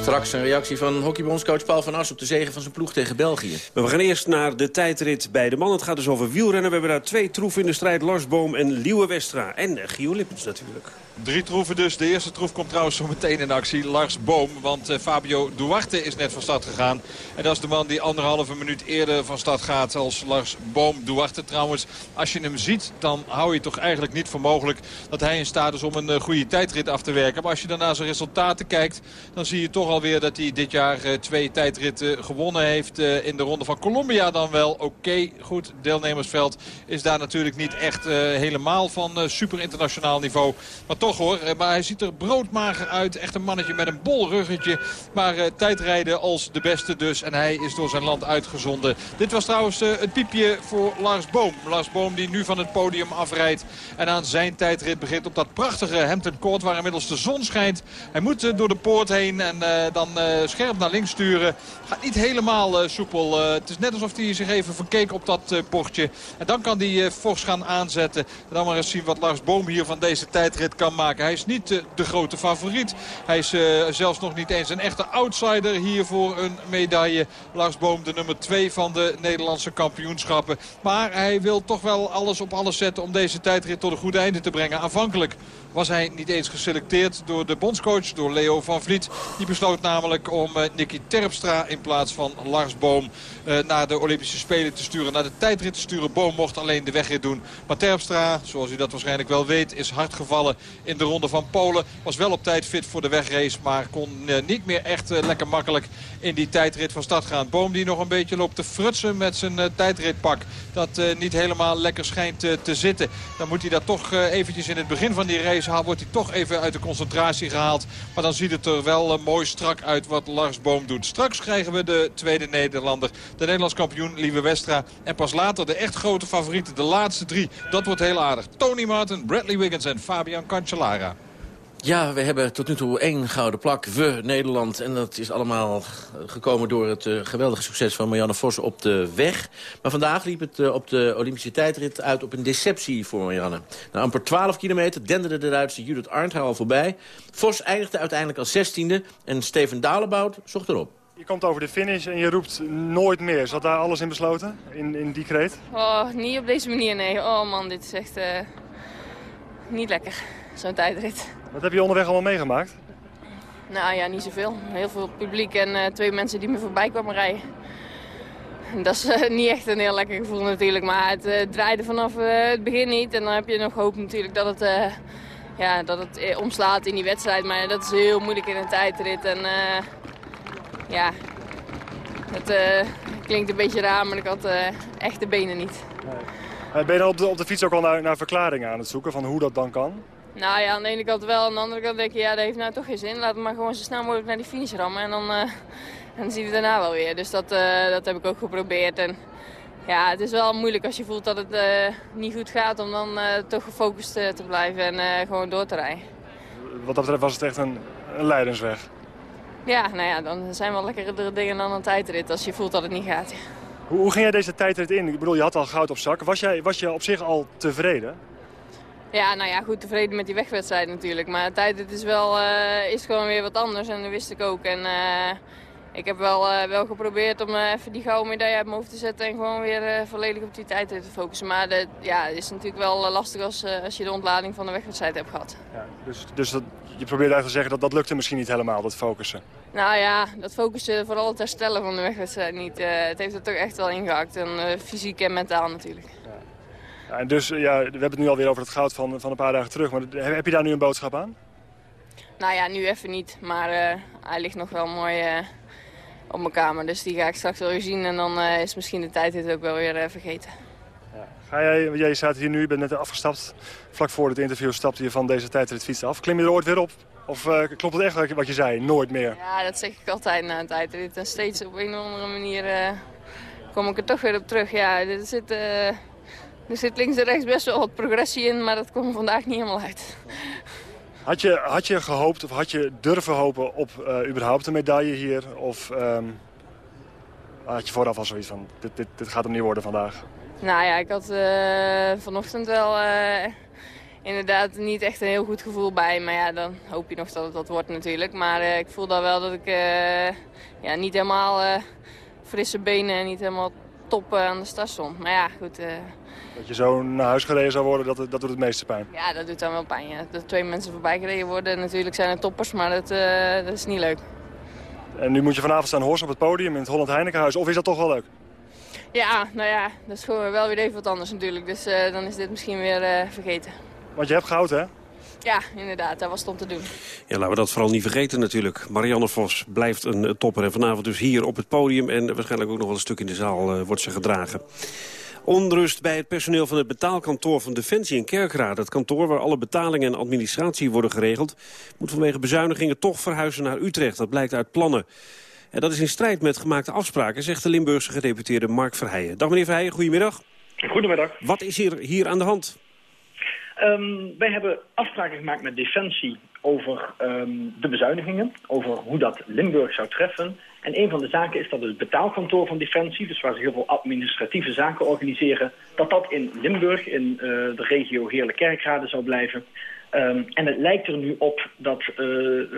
Straks een reactie van hockeybondscoach Paul van As op de zegen van zijn ploeg tegen België. We gaan eerst naar de tijdrit bij de man. Het gaat dus over wielrennen. We hebben daar twee troeven in de strijd. Lars Boom en Liewe Westra. En Gio Lippens natuurlijk. Drie troeven dus. De eerste troef komt trouwens zo meteen in actie. Lars Boom. Want uh, Fabio Duarte is net van start gegaan. En dat is de man die anderhalve minuut eerder van start gaat als Lars Boom. Duarte trouwens. Als je hem ziet dan hou je toch eigenlijk niet voor mogelijk dat hij in staat is om een uh, goede tijdrit af te werken. Maar als je dan naar zijn resultaten kijkt dan zie je toch alweer dat hij dit jaar uh, twee tijdritten gewonnen heeft. in de ronde van Colombia dan wel. Oké, goed. Deelnemersveld is daar natuurlijk niet echt helemaal van super internationaal niveau. Maar toch hoor. Maar hij ziet er broodmager uit. Echt een mannetje met een bol ruggetje. Maar tijdrijden als de beste dus. En hij is door zijn land uitgezonden. Dit was trouwens het piepje voor Lars Boom. Lars Boom die nu van het podium afrijdt. En aan zijn tijdrit begint op dat prachtige Hampton Court. Waar inmiddels de zon schijnt. Hij moet door de poort heen. En dan scherp naar links sturen. Gaat niet helemaal soepel. het is net alsof hij zich even verkeek op dat portje. En dan kan hij fors gaan aanzetten. En dan maar eens zien wat Lars Boom hier van deze tijdrit kan maken. Hij is niet de grote favoriet. Hij is zelfs nog niet eens een echte outsider hier voor een medaille. Lars Boom de nummer 2 van de Nederlandse kampioenschappen. Maar hij wil toch wel alles op alles zetten om deze tijdrit tot een goed einde te brengen. Aanvankelijk was hij niet eens geselecteerd door de bondscoach, door Leo van Vliet. Die besloot namelijk om uh, Nicky Terpstra in plaats van Lars Boom uh, naar de Olympische Spelen te sturen. Naar de tijdrit te sturen. Boom mocht alleen de wegrit doen. Maar Terpstra, zoals u dat waarschijnlijk wel weet, is hard gevallen in de ronde van Polen. Was wel op tijd fit voor de wegrace, maar kon uh, niet meer echt lekker makkelijk in die tijdrit van start gaan. Boom die nog een beetje loopt te frutsen met zijn tijdritpak. Dat niet helemaal lekker schijnt te zitten. Dan moet hij dat toch eventjes in het begin van die race haal, wordt hij toch even uit de concentratie gehaald. Maar dan ziet het er wel uh, mooi strak uit wat Lars Boom doet. Straks krijgen we de tweede Nederlander. De Nederlands kampioen Lieve Westra. En pas later de echt grote favorieten. De laatste drie. Dat wordt heel aardig. Tony Martin, Bradley Wiggins en Fabian Cancellara. Ja, we hebben tot nu toe één gouden plak. We, Nederland. En dat is allemaal gekomen door het uh, geweldige succes van Marianne Vos op de weg. Maar vandaag liep het uh, op de Olympische tijdrit uit op een deceptie voor Marianne. Na amper 12 kilometer denderde de Duitse Judith Arndt haar al voorbij. Vos eindigde uiteindelijk als zestiende en Steven Dalebout zocht erop. Je komt over de finish en je roept nooit meer. Zat daar alles in besloten, in, in die kreet? Oh, niet op deze manier, nee. Oh man, dit is echt uh, niet lekker, zo'n tijdrit. Wat heb je onderweg allemaal meegemaakt? Nou ja, niet zoveel. Heel veel publiek en uh, twee mensen die me voorbij kwamen rijden. Dat is uh, niet echt een heel lekker gevoel natuurlijk, maar het uh, draaide vanaf het begin niet. En dan heb je nog hoop natuurlijk dat het, ja, dat het omslaat in die wedstrijd. Maar dat is heel moeilijk in een tijdrit. En ja, het klinkt een beetje raar, maar ik had echt de benen niet. Nee. Ben je dan op de, op de fiets ook al naar, naar verklaringen aan het zoeken van hoe dat dan kan? Nou ja, aan de ene kant wel. Aan de andere kant denk je, ja, dat heeft nou toch geen zin. Laten we maar gewoon zo snel mogelijk naar die finish rammen. En dan, uh, dan zien we daarna wel weer. Dus dat, uh, dat heb ik ook geprobeerd. En ja, het is wel moeilijk als je voelt dat het uh, niet goed gaat om dan toch gefocust te blijven en gewoon door te rijden. Wat dat betreft was het echt een, een leidensweg? Ja, nou ja, dan zijn wel lekkere dingen dan een tijdrit als je voelt dat het niet gaat. Hoe, hoe ging jij deze tijdrit in? Ik bedoel, je had al goud op zak. Was jij, was je op zich al tevreden? Ja, nou ja, goed tevreden met die wegwedstrijd natuurlijk. Maar tijd het is wel eh, is gewoon weer wat anders en dat wist ik ook. En eh, ik heb wel, eh, wel geprobeerd om even die gouden medaille uit mijn hoofd te zetten en gewoon weer volledig op die tijd te focussen. Maar de, ja, het is natuurlijk wel lastig als, als je de ontlading van de wegwedstrijd hebt gehad. Dus, dus dat, je probeert eigenlijk te zeggen dat dat lukte misschien niet helemaal, dat focussen. Nou ja, dat focussen, vooral het herstellen van de wegwedstrijd niet. Het heeft er toch echt wel ingehakt. En fysiek en mentaal natuurlijk. Ja, en dus, ja, we hebben het nu alweer over het goud van, van een paar dagen terug. Maar heb je daar nu een boodschap aan? Nou ja, nu even niet. Maar eh, hij ligt nog wel mooi eh, op mijn kamer. Dus die ga ik straks wel weer zien. En dan eh, is misschien de tijd dit ook wel weer vergeten. Ga jij, jij staat hier nu, je bent net afgestapt. Vlak voor het interview stapte je van deze tijdrit fiets af. Klim je er ooit weer op? Of klopt het echt wat je- zei? Nooit meer? Ja, dat zeg ik altijd na een tijdrit. En steeds op een of andere manier kom ik er toch weer op terug. Ja, er zit, er zit links en rechts best wel wat progressie in. Maar dat komt er vandaag niet helemaal uit. Had je, had je gehoopt of had je durven hopen op eh, überhaupt een medaille hier? Of ehm, had je vooraf al zoiets van, dit, dit, dit gaat hem niet worden vandaag? Nou ja, ik had eh, vanochtend wel eh, inderdaad niet echt een heel goed gevoel bij. Maar ja, dan hoop je nog dat het wat wordt natuurlijk. Maar ik voel dan wel dat ik ja, niet helemaal frisse benen en niet helemaal top aan de start stond. Maar ja, goed. Dat je zo naar huis gereden zou worden, dat, dat doet het meeste pijn. ja, dat doet dan wel pijn. Ja. Dat twee mensen voorbij gereden worden. Natuurlijk zijn het toppers, maar dat, eh, dat is niet leuk. En nu moet je vanavond staan horsen op het podium in het Holland Heinekenhuis. Of is dat toch wel leuk? Ja, nou ja, dat is gewoon wel weer even wat anders natuurlijk. Dus eh, dan is dit misschien weer eh, vergeten. Want je hebt goud, hè? Ja, inderdaad, daar was het om te doen. Ja, laten we dat vooral niet vergeten natuurlijk. Marianne Vos blijft een topper. En vanavond dus hier op het podium. En waarschijnlijk ook nog wel een stuk in de zaal eh, wordt ze gedragen. Onrust bij het personeel van het betaalkantoor van Defensie in Kerkrade. Het kantoor waar alle betalingen en administratie worden geregeld... moet vanwege bezuinigingen toch verhuizen naar Utrecht. Dat blijkt uit plannen. En dat is in strijd met gemaakte afspraken, zegt de Limburgse gedeputeerde Mark Verheijen. Dag meneer Verheijen, goedemiddag. Goedemiddag. Wat is hier, hier aan de hand? Ehm, wij hebben afspraken gemaakt met Defensie over ehm, de bezuinigingen, over hoe dat Limburg zou treffen. En een van de zaken is dat het betaalkantoor van Defensie, dus waar ze heel veel administratieve zaken organiseren, dat dat in Limburg, in eh, de regio Heerlen-Kerkrade zou blijven. Ehm, en het lijkt er nu op dat eh,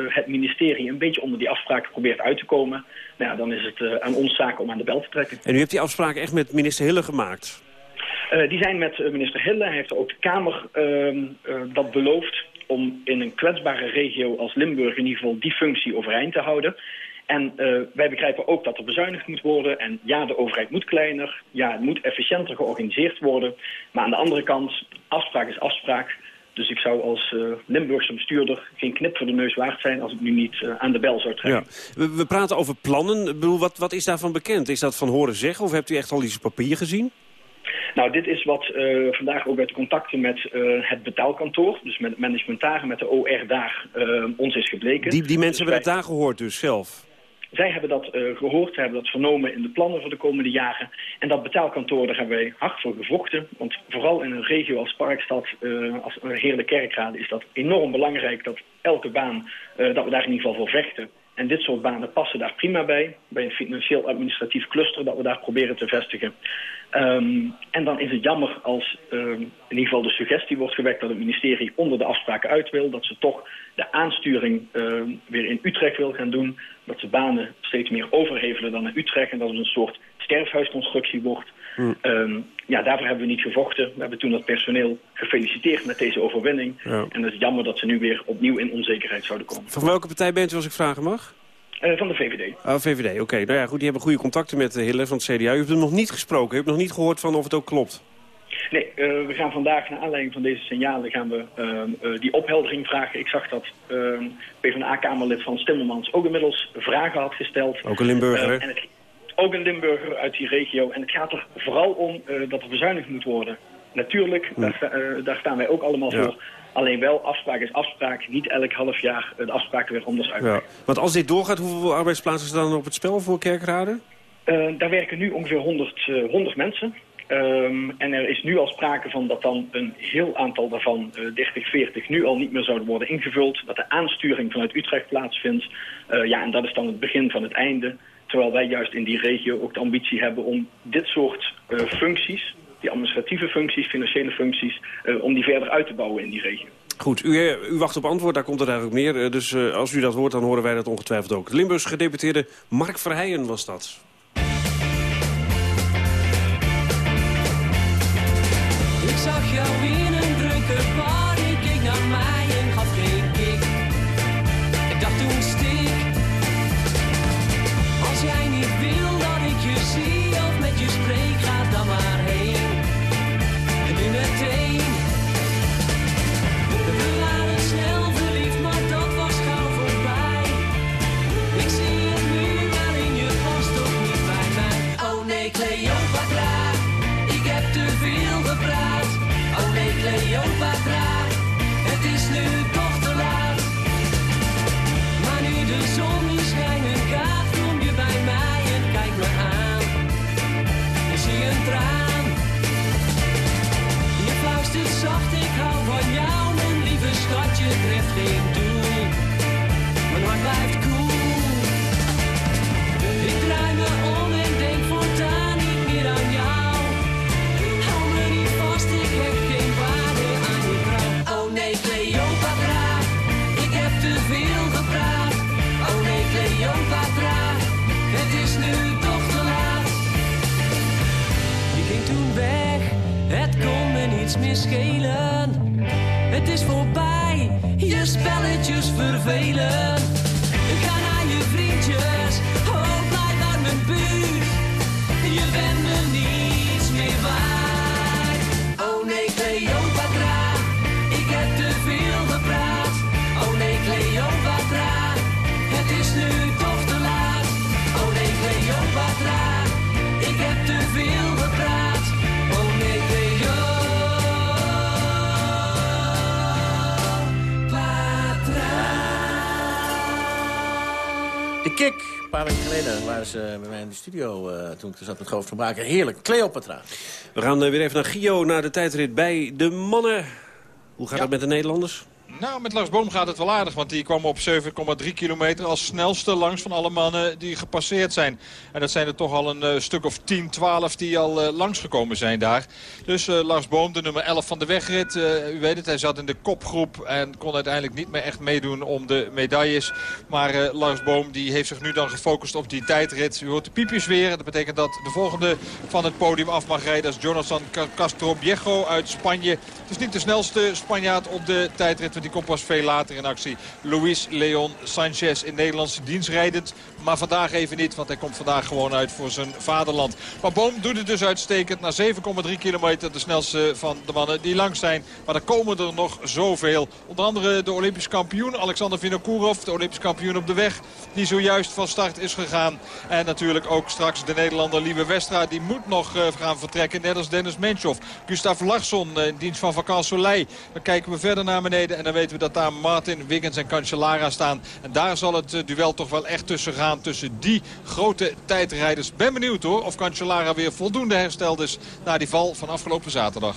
het ministerie een beetje onder die afspraken probeert uit te komen. Nou ja, dan is het eh, aan ons zaken om aan de bel te trekken. En u hebt die afspraken echt met minister Hille gemaakt? Die zijn met minister Hille. Hij heeft ook de Kamer ehm, eh, dat beloofd om in een kwetsbare regio als Limburg in ieder geval die functie overeind te houden. En eh, wij begrijpen ook dat er bezuinigd moet worden. En ja, de overheid moet kleiner. Ja, het moet efficiënter georganiseerd worden. Maar aan de andere kant, afspraak is afspraak. Dus ik zou als eh, Limburgse bestuurder geen knip voor de neus waard zijn... als ik nu niet eh, aan de bel zou trekken. Ja. We, we praten over plannen. Ik bedoel, wat, wat is daarvan bekend? Is dat van horen zeggen of hebt u echt al iets op papier gezien? Nou, dit is wat vandaag ook uit contacten met het betaalkantoor... dus met het management daar, met de OR daar, ons is gebleken. Die, die mensen Dus hebben het daar gehoord dus zelf? Zij hebben dat eh, gehoord, hebben dat vernomen in de plannen voor de komende jaren. En dat betaalkantoor, daar hebben wij hard voor gevochten. Want vooral in een regio als Parkstad, eh, als heerlijke kerkrade... is dat enorm belangrijk dat elke baan, eh, dat we daar in ieder geval voor vechten. En dit soort banen passen daar prima bij. Bij een financieel-administratief cluster dat we daar proberen te vestigen. Ehm, en dan is het jammer als ehm, in ieder geval de suggestie wordt gewekt dat het ministerie onder de afspraken uit wil. Dat ze toch de aansturing ehm, weer in Utrecht wil gaan doen. Dat ze banen steeds meer overhevelen dan in Utrecht. En dat het een soort sterfhuisconstructie wordt. Ehm, ja, daarvoor hebben we niet gevochten. We hebben toen dat personeel gefeliciteerd met deze overwinning. Ja. En het is jammer dat ze nu weer opnieuw in onzekerheid zouden komen. Van welke partij bent u, als ik vragen mag? Eh, van de VVD. Oh, VVD, oké. Nou ja, goed, die hebben goede contacten met de Hille van het CDA. U hebt hem nog niet gesproken, u hebt nog niet gehoord van of het ook klopt. Nee, eh, we gaan vandaag naar aanleiding van deze signalen gaan we ehm, eh, die opheldering vragen. Ik zag dat ehm PvdA-kamerlid van Stimmelmans ook inmiddels vragen had gesteld. Ook een Limburger, Eh, hè? en het- ook een Limburger uit die regio. En het gaat er vooral om eh, dat er bezuinigd moet worden. Natuurlijk, daar, eh, daar staan wij ook allemaal Ja. voor. Alleen wel, afspraak is afspraak. Niet elk half jaar eh, de afspraken weer anders uit. Ja. Want als dit doorgaat, hoeveel arbeidsplaatsen staan er op het spel voor Kerkrade? Eh, daar werken nu ongeveer 100, eh, 100 mensen. Ehm, en er is nu al sprake van dat dan een heel aantal daarvan, eh 30, 40, nu al niet meer zouden worden ingevuld. Dat de aansturing vanuit Utrecht plaatsvindt. Ja, en dat is dan het begin van het einde. Terwijl wij juist in die regio ook de ambitie hebben om dit soort eh, functies, die administratieve functies, financiële functies, eh, om die verder uit te bouwen in die regio. Goed, u, eh, u wacht op antwoord, daar komt het eigenlijk meer. Dus eh, als u dat hoort, dan horen wij dat ongetwijfeld ook. Limburgs gedeputeerde Mark Verheijen was dat. Ik zag jou schelen. Het is voorbij, je spelletjes vervelen. Kick, een paar weken geleden waren ze bij mij in de studio eh, toen ik er zat met Goof van Braken. Heerlijk, Cleopatra. We gaan eh, weer even naar Gio, naar de tijdrit bij de mannen. Hoe gaat het met de Nederlanders? Nou, met Lars Boom gaat het wel aardig. Want die kwam op 7,3 kilometer als snelste langs van alle mannen die gepasseerd zijn. En dat zijn er toch al een eh, stuk of 10, 12 die al uh, langsgekomen zijn daar. Dus uh, Lars Boom, de nummer 11 van de wegrit. u weet het, hij zat in de kopgroep en kon uiteindelijk niet meer echt meedoen om de medailles. Maar Lars Boom die heeft zich nu dan gefocust op die tijdrit. U hoort de piepjes weer. Dat betekent dat de volgende van het podium af mag rijden. Dat is Jonathan Castro Viejo uit Spanje. Het is niet de snelste Spanjaard op de tijdrit die komt pas veel later in actie. Luis Leon Sanchez in Nederlandse dienst rijdend. Maar vandaag even niet, want hij komt vandaag gewoon uit voor zijn vaderland. Maar Boom doet het dus uitstekend. Na 7,3 kilometer de snelste van de mannen die langs zijn. Maar er komen er nog zoveel. Onder andere de Olympisch kampioen Alexander Vinokourov. De Olympisch kampioen op de weg. Die zojuist van start is gegaan. En natuurlijk ook straks de Nederlander Lieve Westra. Die moet nog gaan vertrekken. Net als Dennis Menchoff. Gustav Larsson in dienst van Vakant Soleil. Dan kijken we verder naar beneden. En dan weten we dat daar Martin, Wiggins en Cancellara staan. En daar zal het duel toch wel echt tussen gaan. Tussen die grote tijdrijders. Ben benieuwd hoor of Cancellara weer voldoende hersteld is. Na die val van afgelopen zaterdag.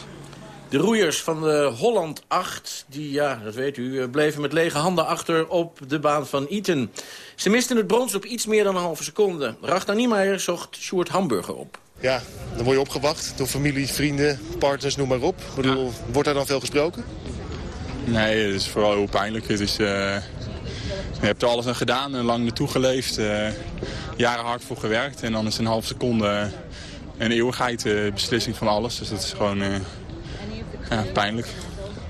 De roeiers van de Holland 8, die, ja, dat weet u, bleven met lege handen achter op de baan van Eton. Ze misten het brons op iets meer dan een halve seconde. Rachta Niemeyer zocht Sjoerd Hamburger op. Ja, dan word je opgewacht door familie, vrienden, partners, noem maar op. Ik bedoel, wordt daar dan veel gesproken? Nee, het is vooral heel pijnlijk. Het is, uh, je hebt er alles aan gedaan en lang naartoe geleefd. Uh, jaren hard voor gewerkt. En dan is een half seconde een eeuwigheid uh, beslissing van alles. Dus dat is gewoon ja, pijnlijk.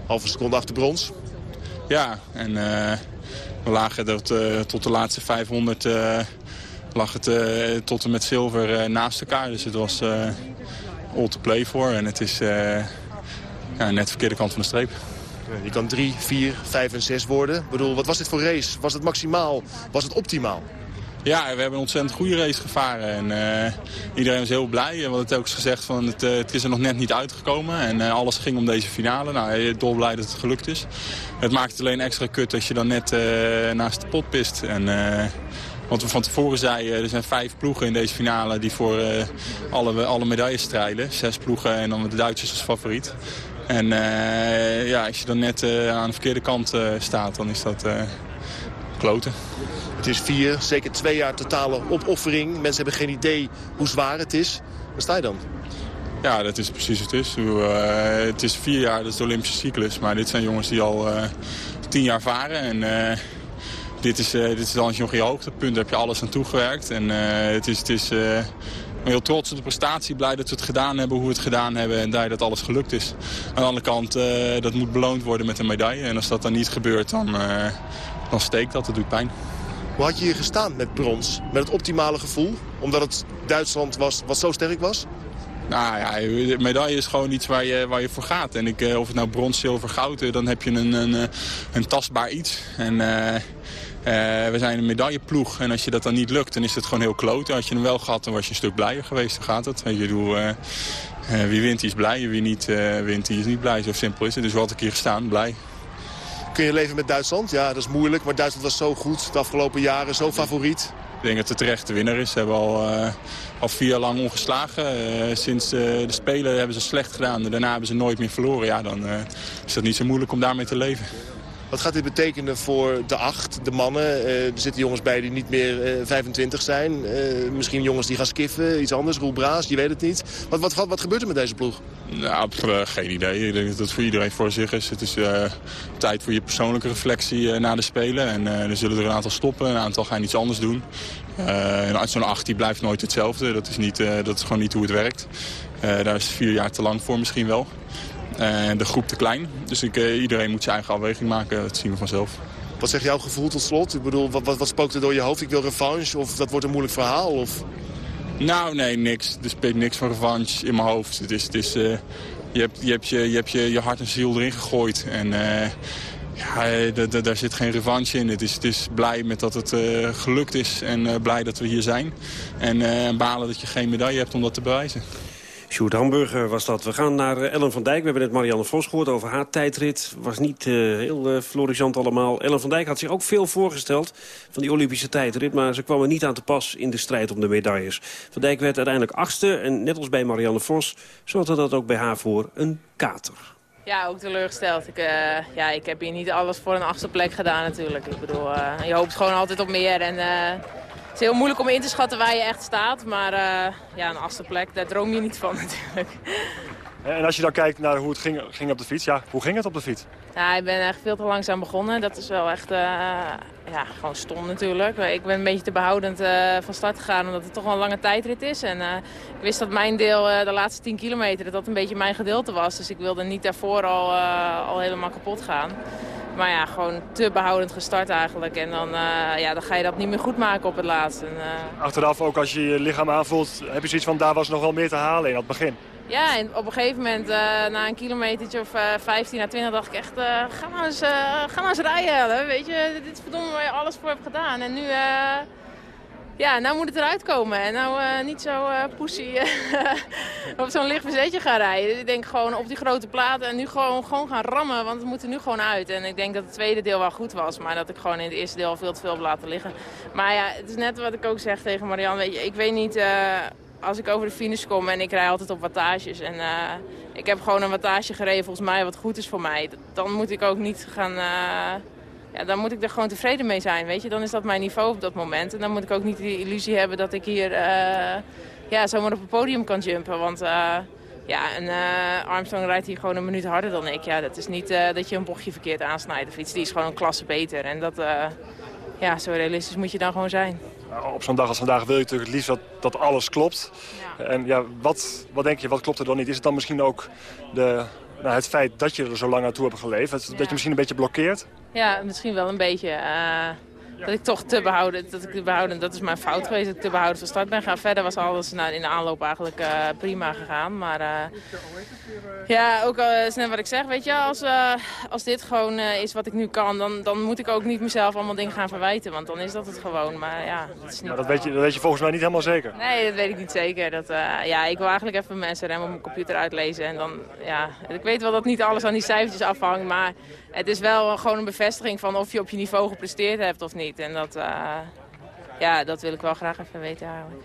Halve seconde achter brons? Ja, en we lagen dat, tot de laatste 500 lag het tot en met zilver naast elkaar. Dus het was all to play voor. En het is ja, net de verkeerde kant van de streep. Je kan drie, vier, vijf en zes worden. Ik bedoel, wat was dit voor race? Was het maximaal? Was het optimaal? Ja, we hebben een ontzettend goede race gevaren. En uh, iedereen was heel blij. We hadden het ook gezegd, van het, uh, het is er nog net niet uitgekomen. En uh, alles ging om deze finale. Nou, dolblij dat het gelukt is. Het maakt het alleen extra kut als je dan net naast de pot pist. En, want we van tevoren zeiden, er zijn vijf ploegen in deze finale die voor alle, alle medailles strijden. Zes ploegen en dan de Duitsers als favoriet. En uh, ja, als je dan net uh, aan de verkeerde kant uh, staat, dan is dat kloten. Het is vier, zeker twee jaar totale opoffering. Mensen hebben geen idee hoe zwaar het is. Waar sta je dan? Ja, dat is precies wat het is. Eh, het is vier jaar, dat is de Olympische cyclus. Maar dit zijn jongens die al eh, tien jaar varen. En eh, dit, is, eh, dit is dan nog je hoogtepunt. Daar heb je alles aan toegewerkt. En eh, het is... Het is eh, ben heel trots op de prestatie, blij dat we het gedaan hebben, hoe we het gedaan hebben en dat alles gelukt is. Aan de andere kant, eh, dat moet beloond worden met een medaille. En als dat dan niet gebeurt, dan, eh, dan steekt dat, dat doet pijn. Hoe had je hier gestaan met brons? Met het optimale gevoel? Omdat het Duitsland was wat zo sterk was? Nou ja, de medaille is gewoon iets waar je, waar je voor gaat. En ik, eh, of het nou brons, zilver, goud is, dan heb je een, een, een tastbaar iets. En we zijn een medailleploeg. En als je dat dan niet lukt, dan is het gewoon heel kloten. Had je hem wel gehad, dan was je een stuk blijer geweest. Dan gaat het. Weet je, eh, eh, wie wint, die is blij. Wie niet eh, wint, die is niet blij. Zo simpel is het. Dus wat ik hier gestaan, blij. Kun je leven met Duitsland? Ja, dat is moeilijk. Maar Duitsland was zo goed de afgelopen jaren, zo favoriet. Ik denk dat het terecht de winnaar is. Ze hebben al, eh, al vier jaar lang ongeslagen. Eh, sinds eh, de Spelen hebben ze slecht gedaan. Daarna hebben ze nooit meer verloren. Ja, dan eh, is dat niet zo moeilijk om daarmee te leven. Wat gaat dit betekenen voor de acht, de mannen? Eh, er zitten jongens bij die niet meer eh, 25 zijn. Eh, misschien jongens die gaan skiffen, iets anders. Roel Braas, je weet het niet. Wat, wat, wat, gebeurt er met deze ploeg? Nou, eh, geen idee. Ik denk dat het voor iedereen voor zich is. Het is eh, tijd voor je persoonlijke reflectie eh, na de Spelen. En eh, er zullen er een aantal stoppen, een aantal gaan iets anders doen. Eh, en zo'n acht die blijft nooit hetzelfde. Dat is, niet, eh, dat is gewoon niet hoe het werkt. Eh, daar is vier jaar te lang voor misschien wel. En de groep te klein. Dus ik, eh, iedereen moet zijn eigen afweging maken. Dat zien we vanzelf. Wat zegt jouw gevoel tot slot? Ik bedoel, wat, wat, wat spookt er door je hoofd? Ik wil revanche of dat wordt een moeilijk verhaal? Of... Nou, nee, niks. Er speelt niks van revanche in mijn hoofd. Het is, het is, eh, je, hebt, je, hebt je, je hebt je, je hart en ziel erin gegooid. En eh, ja, daar zit geen revanche in. Het is, het is blij met dat het gelukt is en blij dat we hier zijn. En balen dat je geen medaille hebt om dat te bewijzen. Sjoerd Hamburger was dat. We gaan naar eh, Ellen van Dijk. We hebben net Marianne Vos gehoord over haar tijdrit. Was niet eh, heel uh, florissant allemaal. Ellen van Dijk had zich ook veel voorgesteld van die Olympische tijdrit. Maar ze kwam er niet aan te pas in de strijd om de medailles. Van Dijk werd uiteindelijk achtste. En net als bij Marianne Vos zorgde dat ook bij haar voor een kater. Ja, ook teleurgesteld. Ik, eh, ja, ik heb hier niet alles voor een achtste plek gedaan natuurlijk. Ik bedoel, eh, je hoopt gewoon altijd op meer. En, eh, het is heel moeilijk om in te schatten waar je echt staat. Maar eh, ja, een achtste plek, daar droom je niet van natuurlijk. En als je dan kijkt naar hoe het ging, ging op de fiets, ja, hoe ging het op de fiets? Ja, ik ben echt veel te langzaam begonnen. Dat is wel echt, eh, ja, gewoon stom natuurlijk. Ik ben een beetje te behoudend eh, van start gegaan omdat het toch wel een lange tijdrit is. En ik wist dat mijn deel, de laatste 10 kilometer, dat dat een beetje mijn gedeelte was. Dus ik wilde niet daarvoor al, al helemaal kapot gaan. Maar ja, gewoon te behoudend gestart eigenlijk. En dan, eh, ja, dan ga je dat niet meer goed maken op het laatst. En, eh, Achteraf, ook als je je lichaam aanvoelt, heb je zoiets van daar was nog wel meer te halen in het begin. Ja, en op een gegeven moment, eh, na een kilometertje of eh 15 à 20, dacht ik echt, ga, nou eens, ga nou eens rijden. Hè? Weet je, dit is verdomme waar je alles voor hebt gedaan. En nu, ja, nou moet het eruit komen. En nou eh, niet zo eh poesie op zo'n licht verzetje gaan rijden. Ik denk gewoon op die grote platen en nu gewoon, gewoon gaan rammen, want het moet er nu gewoon uit. En ik denk dat het tweede deel wel goed was, maar dat ik gewoon in het eerste deel veel te veel heb laten liggen. Maar ja, het is net wat ik ook zeg tegen Marianne, weet je, ik weet niet... eh, als ik over de finish kom en ik rij altijd op wattages. En eh, ik heb gewoon een wattage gereden volgens mij wat goed is voor mij. Dan moet ik ook niet gaan... ja, dan moet ik er gewoon tevreden mee zijn, weet je. Dan is dat mijn niveau op dat moment. En dan moet ik ook niet de illusie hebben dat ik hier eh, ja, zomaar op het podium kan jumpen. Want eh, ja, een eh, Armstrong rijdt hier gewoon een minuut harder dan ik. Ja, dat is niet dat je een bochtje verkeerd aansnijdt of iets. Die is gewoon een klasse beter. En dat, ja, zo realistisch moet je dan gewoon zijn. Nou, op zo'n dag als vandaag wil je natuurlijk het liefst dat, dat alles klopt. En ja, wat, wat denk je, wat klopt er dan niet? Is het dan misschien ook de, nou, het feit dat je er zo lang naartoe hebt geleefd? Dat, dat je misschien een beetje blokkeert? Ja, misschien wel een beetje. eh, Dat ik toch te behouden, dat ik te behouden, dat is mijn fout geweest, dat ik te behouden van start ben gaan. Verder was alles nou, in de aanloop eigenlijk eh, prima gegaan. Maar eh, ja, ook uh, is net wat ik zeg, weet je, als, eh, als dit gewoon is wat ik nu kan, dan, dan moet ik ook niet mezelf allemaal dingen gaan verwijten. Want dan is dat het gewoon. Maar ja, dat is niet... Nou, dat, weet je, dat weet je volgens mij niet helemaal zeker. Nee, dat weet ik niet zeker. Dat, ja, ik wil eigenlijk even mensen remmen op mijn computer uitlezen. En dan, ja, ik weet wel dat niet alles aan die cijfertjes afhangt. Maar het is wel gewoon een bevestiging van of je op je niveau gepresteerd hebt of niet. En dat, eh, ja, dat wil ik wel graag even weten eigenlijk.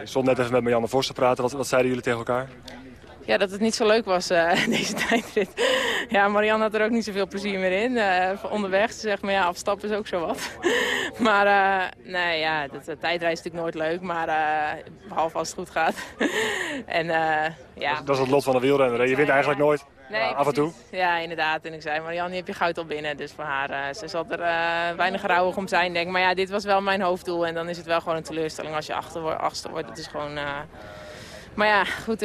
Ik stond net even met Marianne Vos te praten. Wat, wat zeiden jullie tegen elkaar? ja, dat het niet zo leuk was, eh, deze tijdrit. Ja, Marianne had er ook niet zoveel plezier meer in. van onderweg, ze zegt, maar ja, afstappen is ook zo wat. maar uh, nee, ja, de, de tijdreis is natuurlijk nooit leuk, maar uh, behalve als het goed gaat. en ja... Dat is het lot van de wielrenner, je wint eigenlijk nooit. Nee, af en toe. Ja, inderdaad. En ik zei, Marianne, heb je goud al binnen. Dus voor haar, uh, ze zal er uh, weinig rouwig om zijn, denk ik. Maar ja, dit was wel mijn hoofddoel. En dan is het wel gewoon een teleurstelling als je achter wordt, achtste wordt. Het is gewoon... Uh... Maar ja, goed,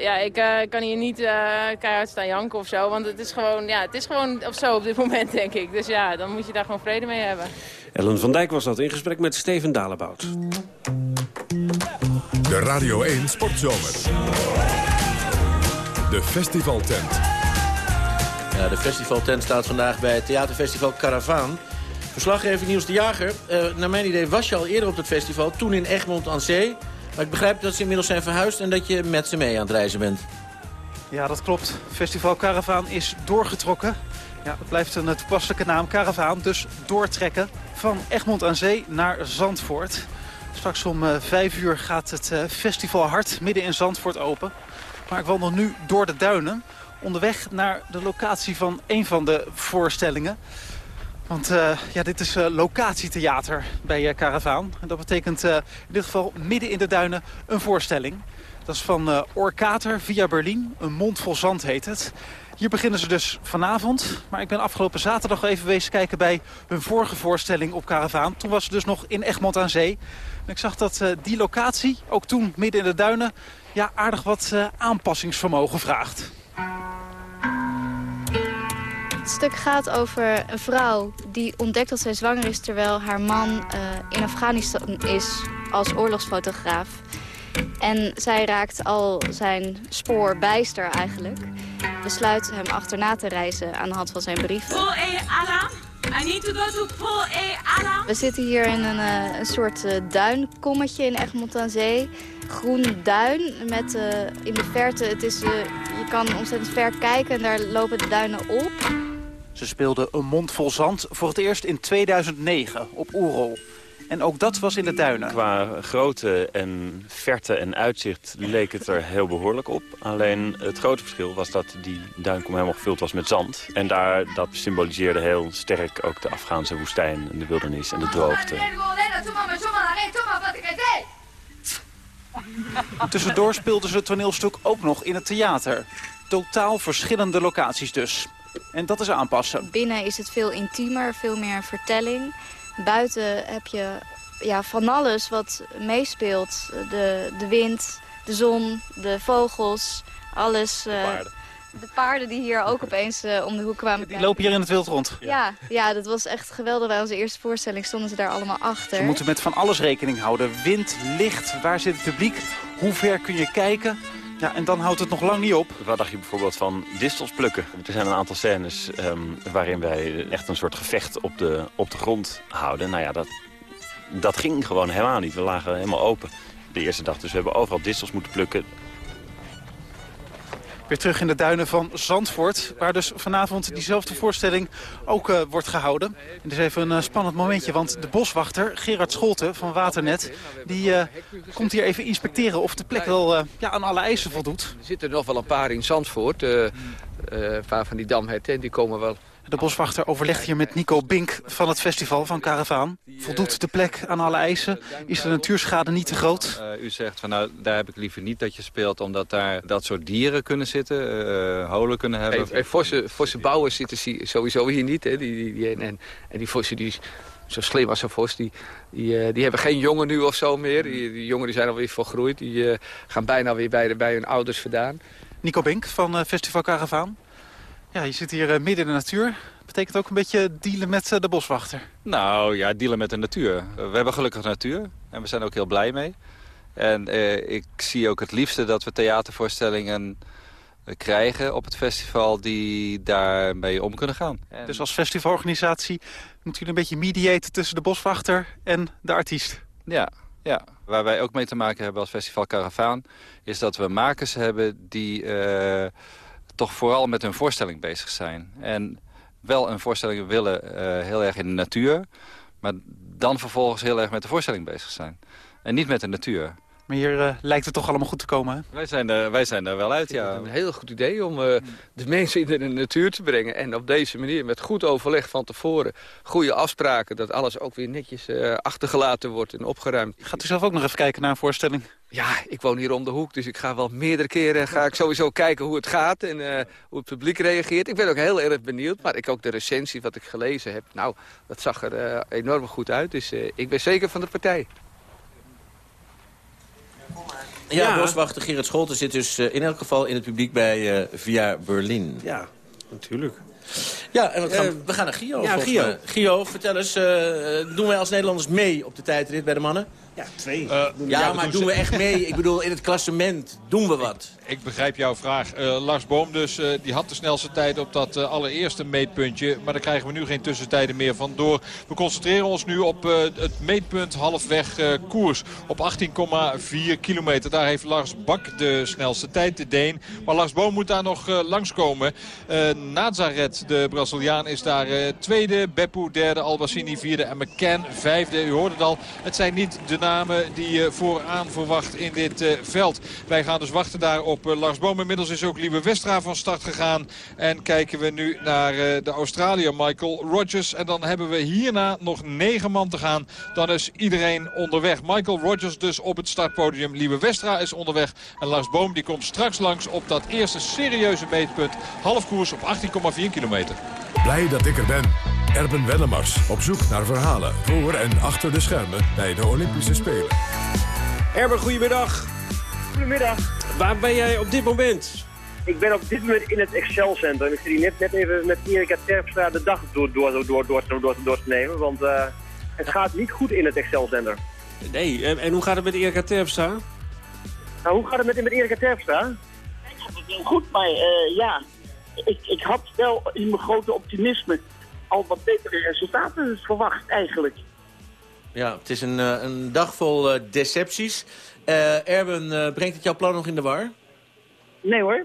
ja, ik kan hier niet keihard staan janken of zo. Want het is gewoon, ja, het is gewoon of zo op dit moment, denk ik. Dus ja, dan moet je daar gewoon vrede mee hebben. Ellen van Dijk was dat in gesprek met Steven Dalebout. De Radio 1 Sportzomer. De festivaltent. Ja, de festivaltent staat vandaag bij het theaterfestival Caravaan. Verslaggever Niels de Jager. Uh, naar mijn idee was je al eerder op het festival, toen in Egmond aan Zee. Maar ik begrijp dat ze inmiddels zijn verhuisd en dat je met ze mee aan het reizen bent. Ja, dat klopt. Festival Caravaan is doorgetrokken. Ja, het blijft een toepasselijke naam, Caravaan. Dus doortrekken van Egmond aan Zee naar Zandvoort. Straks om uh, vijf uur gaat het uh, festival Hart midden in Zandvoort open. Maar ik wandel nu door de duinen. Onderweg naar de locatie van een van de voorstellingen. Want uh, ja, dit is uh, locatietheater bij uh. En dat betekent in dit geval midden in de duinen een voorstelling. Dat is van Orkater via Berlin. Een mond vol zand heet het. Hier beginnen ze dus vanavond. Maar ik ben afgelopen zaterdag even wezen kijken bij hun vorige voorstelling op Caravaan. Toen was het dus nog in Egmond aan Zee. En ik zag dat die locatie, ook toen midden in de duinen... ja, aardig wat aanpassingsvermogen vraagt. Het stuk gaat over een vrouw die ontdekt dat zij zwanger is... terwijl haar man uh, in Afghanistan is als oorlogsfotograaf. En zij raakt al zijn spoor bijster eigenlijk. Besluit hem achterna te reizen aan de hand van zijn brieven. I need to go to Paul A. We zitten hier in een, uh, een soort uh, duinkommetje in Egmond aan Zee. Groen duin met uh, in de verte, het is, je kan ontzettend ver kijken en daar lopen de duinen op. Ze speelde Een mond vol zand voor het eerst in 2009 op Oerol. En ook dat was in de duinen. Qua grootte en verte en uitzicht leek het er heel behoorlijk op. Alleen het grote verschil was dat die duinkom helemaal gevuld was met zand. En daar, dat symboliseerde heel sterk ook de Afghaanse woestijn en de wildernis en de droogte. Tussendoor speelden ze het toneelstuk ook nog in het theater. Totaal verschillende locaties dus. En dat is aanpassen. Binnen is het veel intiemer, veel meer vertelling. Buiten heb je ja, van alles wat meespeelt. De, de wind, de zon, de vogels, alles. De paarden. De paarden die hier ook opeens uh, om de hoek kwamen. Die lopen hier in het wild rond. Ja, ja, dat was echt geweldig. Bij onze eerste voorstelling stonden ze daar allemaal achter. Ze moeten met van alles rekening houden. Wind, licht, waar zit het publiek? Hoe ver kun je kijken? Ja, en dan houdt het nog lang niet op. Wat dacht je bijvoorbeeld van distels plukken? Er zijn een aantal scènes um, waarin wij echt een soort gevecht op de, op de grond houden. Nou ja, dat, dat ging gewoon helemaal niet. We lagen helemaal open de eerste dag. Dus we hebben overal distels moeten plukken. Weer terug in de duinen van Zandvoort, waar dus vanavond diezelfde voorstelling ook uh, wordt gehouden. En dit is even een uh, spannend momentje, want de boswachter Gerard Scholten van Waternet... die uh, komt hier even inspecteren of de plek wel ja, aan alle eisen voldoet. Er zitten nog wel een paar in Zandvoort, van die damherten, die komen wel de boswachter overlegt hier met Nico Bink van het festival van Caravaan. Voldoet de plek aan alle eisen? Is de natuurschade niet te groot? Uh, u zegt van nou, daar heb ik liever niet dat je speelt... omdat daar dat soort dieren kunnen zitten, uh, holen kunnen hebben. Hey, hey, forse, forse bouwers zitten sowieso hier niet. Hè? Die, die, die, en, en die forse die zo slim als een vos, die, die, uh, die hebben geen jongen nu of zo meer. Die, die jongen die zijn alweer volgroeid. Die uh, gaan bijna weer bij, de, bij hun ouders vandaan. Nico Bink van uh, Festival Caravaan. Ja, je zit hier midden in de natuur. Betekent ook een beetje dealen met de boswachter? Nou ja, dealen met de natuur. We hebben gelukkig natuur en we zijn ook heel blij mee. En eh, ik zie ook het liefste dat we theatervoorstellingen krijgen op het festival die daarmee om kunnen gaan. En... Dus als festivalorganisatie moet jullie een beetje mediaten tussen de boswachter en de artiest? Ja, ja. Waar wij ook mee te maken hebben als Festival Caravaan... is dat we makers hebben die uh, toch vooral met hun voorstelling bezig zijn. En wel een voorstelling willen uh, heel erg in de natuur... maar dan vervolgens heel erg met de voorstelling bezig zijn. En niet met de natuur. Maar hier eh, lijkt het toch allemaal goed te komen, hè? Wij zijn er, wij zijn er wel uit, ja. Een heel goed idee om eh, de mensen in de natuur te brengen. En op deze manier met goed overleg van tevoren. Goede afspraken, dat alles ook weer netjes eh, achtergelaten wordt en opgeruimd. Gaat u zelf ook nog even kijken naar een voorstelling? Ja, ik woon hier om de hoek, dus ik ga wel meerdere keren ga ik sowieso kijken hoe het gaat en eh, hoe het publiek reageert. Ik ben ook heel erg benieuwd, maar ik ook de recensie wat ik gelezen heb. Nou, dat zag er eh, enorm goed uit, dus eh, ik ben zeker van de partij. Ja, Ja. boswachter Gerard Scholten zit dus eh, in elk geval in het publiek bij eh, Via Berlin. Ja, natuurlijk. Ja, en wat gaan, we gaan naar Gio. Ja, Gio. vertel eens, eh, eh, doen wij als Nederlanders mee op de tijdrit bij de mannen? Ja, twee. ja, ja, maar doen we echt mee? Ik bedoel, in het klassement doen we wat. Ik begrijp jouw vraag. Eh, Lars Boom dus, eh, die had de snelste tijd op dat eh, allereerste meetpuntje. Maar daar krijgen we nu geen tussentijden meer van door. We concentreren ons nu op het meetpunt halfweg koers. Op 18,4 kilometer. Daar heeft Lars Bak de snelste tijd, de Deen. Maar Lars Boom moet daar nog langskomen. Nazareth, de Braziliaan, is daar tweede. Beppu derde, Albassini vierde en McCann vijfde. U hoorde het al, het zijn niet de namen die je vooraan verwacht in dit veld. Wij gaan dus wachten daar op eh, Lars Boom. Inmiddels is ook Liebe Westra van start gegaan. En kijken we nu naar eh, de Australiër Michael Rogers. En dan hebben we hierna nog negen man te gaan. Dan is iedereen onderweg. Michael Rogers dus op het startpodium. Liebe Westra is onderweg. En Lars Boom die komt straks langs op dat eerste serieuze meetpunt. Halfkoers op 18,4 kilometer. Blij dat ik er ben. Erben Wennemars op zoek naar verhalen voor en achter de schermen bij de Olympische Spelen. Erben, goedemiddag. Goedemiddag. Waar ben jij op dit moment? Ik ben op dit moment in het Excel Center. Ik zit hier net, net even met Erika Terpstra de dag door, door, door, door, door, door, door te nemen. Want eh, het gaat niet goed in het Excel Center. Nee, en, en hoe gaat het met Erika Terpstra? Nou, hoe gaat het met, met Erika Terpstra? Heel goed, maar eh, ja, ik, ik had wel in mijn grote optimisme al wat betere resultaten verwacht eigenlijk. Ja, het is een, eh, een dag vol eh, decepties. Eh, Erben, eh, brengt het jouw plan nog in de war? Nee hoor,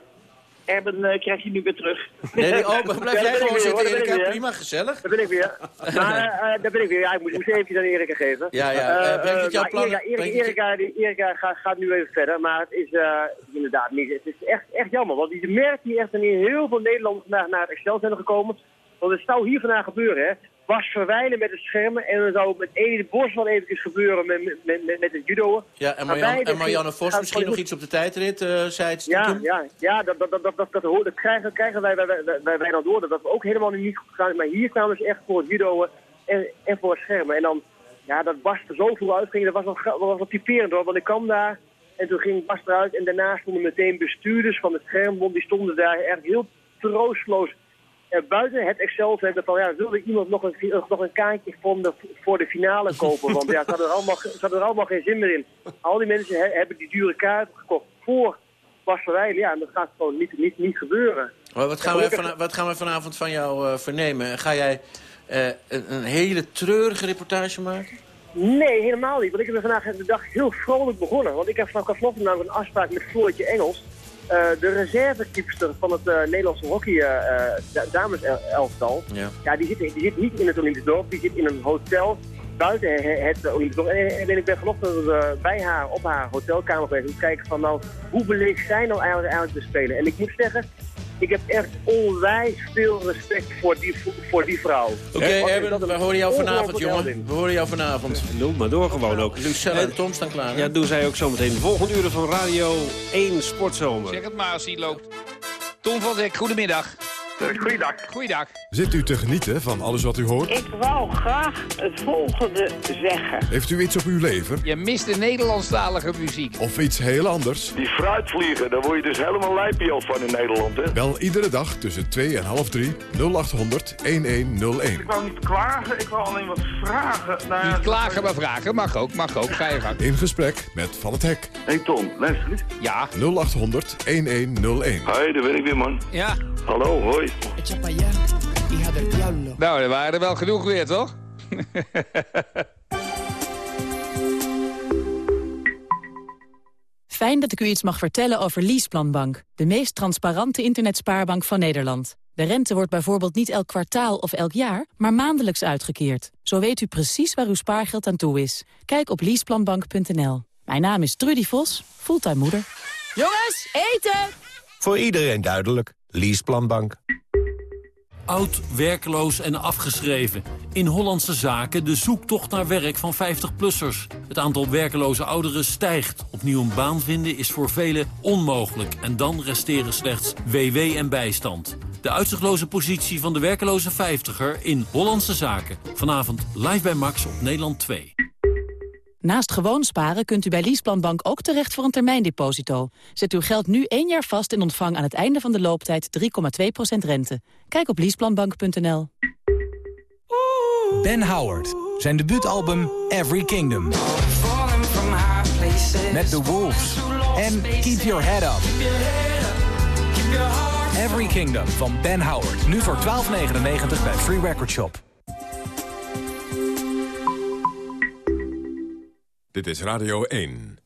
Erben eh, krijg je nu weer terug. Nee, nee, oh, blijf jij gewoon zitten, Erika. Prima, gezellig. Daar ben ik weer. Maar daar ben ik weer. Ja, ik moest, moest even aan Erika geven. Ja, ja. Brengt het jouw plannen- Erika, Erika, Erika, gaat, gaat nu even verder, maar het is inderdaad niet. Het is echt, echt jammer, want je merkt hier echt dat hier heel veel Nederlanders vandaag naar het Excel zijn gekomen. Want het zou hier vandaag gebeuren, hè. Bas Verwijlen met de schermen en dan zou met Edith Bos wel eventjes gebeuren met, met, met, met het judo. Ja, en, Maar Marianne, en Vos misschien nog iets op de tijdrit, eh zei het Ja, ja, ja dat, dat, dat, dat, dat, dat, krijgen, krijgen wij, wij, wij, wij, dan door. Dat we ook helemaal niet goed gaan. Maar hier kwamen ze echt voor het judo en, en voor het schermen. En dan, ja, dat Bas er zo vroeg uitging, dat was wel, dat was wel typerend hoor. Want ik kwam daar en toen ging Bas eruit. En daarna stonden meteen bestuurders van het schermbond. Die stonden daar echt heel troosteloos eh, buiten het Excel center van ja, wilde iemand nog een, nog een kaartje voor de, voor de finale kopen? Want ja, ze hadden, er allemaal, ze hadden er allemaal geen zin meer in. Al die mensen he- hebben die dure kaart gekocht voor Bas Verwijlen. Ja, en dat gaat gewoon niet, niet, niet gebeuren. Maar wat, gaan gelukkig- vana- wat gaan we vanavond van jou eh, vernemen? Ga jij eh, een, een hele treurige reportage maken? Nee, helemaal niet. Want ik ben vandaag de dag heel vrolijk begonnen. Want ik heb vanaf vanochtend namelijk een afspraak met Floortje Engels. Eh, de reservekeepster van het eh, Nederlandse hockey eh, da- dameselftal. Ja. Ja, die zit, die zit niet in het Olympisch dorp. Die zit in een hotel buiten he- het Olympisch dorp. En, en ik ben vanochtend bij haar op haar hotelkamer geweest. Om te kijken van nou, hoe beleefd zij nou eigenlijk, eigenlijk te spelen. En ik moet zeggen, ik heb echt onwijs veel respect voor die, voor die vrouw. Oké, een we horen jou vanavond, jongen. We horen jou vanavond. Doe maar door gewoon ook. Lucelle en Tom staan klaar. hè? Ja, doen zij ook zometeen. Volgende uren van Radio 1 Sportzomer. Zeg het maar als hij loopt. Tom van Dek, goedemiddag. Goeiedag. Goeiedag. Zit u te genieten van alles wat u hoort? Ik wou graag het volgende zeggen. Heeft u iets op uw lever? Je mist de Nederlandstalige muziek. Of iets heel anders? Die fruitvliegen, daar word je dus helemaal lijpjood van in Nederland, hè? Bel iedere dag tussen 2 en half 3 0800 1101. Ik wou niet klagen, ik wou alleen wat vragen naar... Niet klagen, maar vragen. Mag ook, mag ook. Ga je gang. In gesprek met Van het Hek. Hé hey Tom, luister eens. Ja. 0800 1101. Hoi, daar ben ik weer, man. Ja. Hallo, hoi. Nou, er waren er wel genoeg weer, toch? Fijn dat ik u iets mag vertellen over Leaseplanbank, de meest transparante internetspaarbank van Nederland. De rente wordt bijvoorbeeld niet elk kwartaal of elk jaar, maar maandelijks uitgekeerd. Zo weet u precies waar uw spaargeld aan toe is. Kijk op leaseplanbank.nl. Mijn naam is Trudy Vos, fulltime moeder. Jongens, eten! Voor iedereen duidelijk. Leaseplanbank. Oud, werkloos en afgeschreven. In Hollandse zaken de zoektocht naar werk van 50-plussers. Het aantal werkeloze ouderen stijgt. Opnieuw een baan vinden is voor velen onmogelijk. En dan resteren slechts WW en bijstand. De uitzichtloze positie van de werkeloze 50er in Hollandse zaken. Vanavond live bij Max op Nederland 2. Naast gewoon sparen kunt u bij Leaseplanbank ook terecht voor een termijndeposito. Zet uw geld nu één jaar vast en ontvang aan het einde van de looptijd 3,2% rente. Kijk op leaseplanbank.nl. Ben Howard, zijn debuutalbum Every Kingdom. Met The Wolves en Keep Your Head Up. Every Kingdom van Ben Howard, nu voor 12,99 bij Free Record Shop. Dit is Radio 1.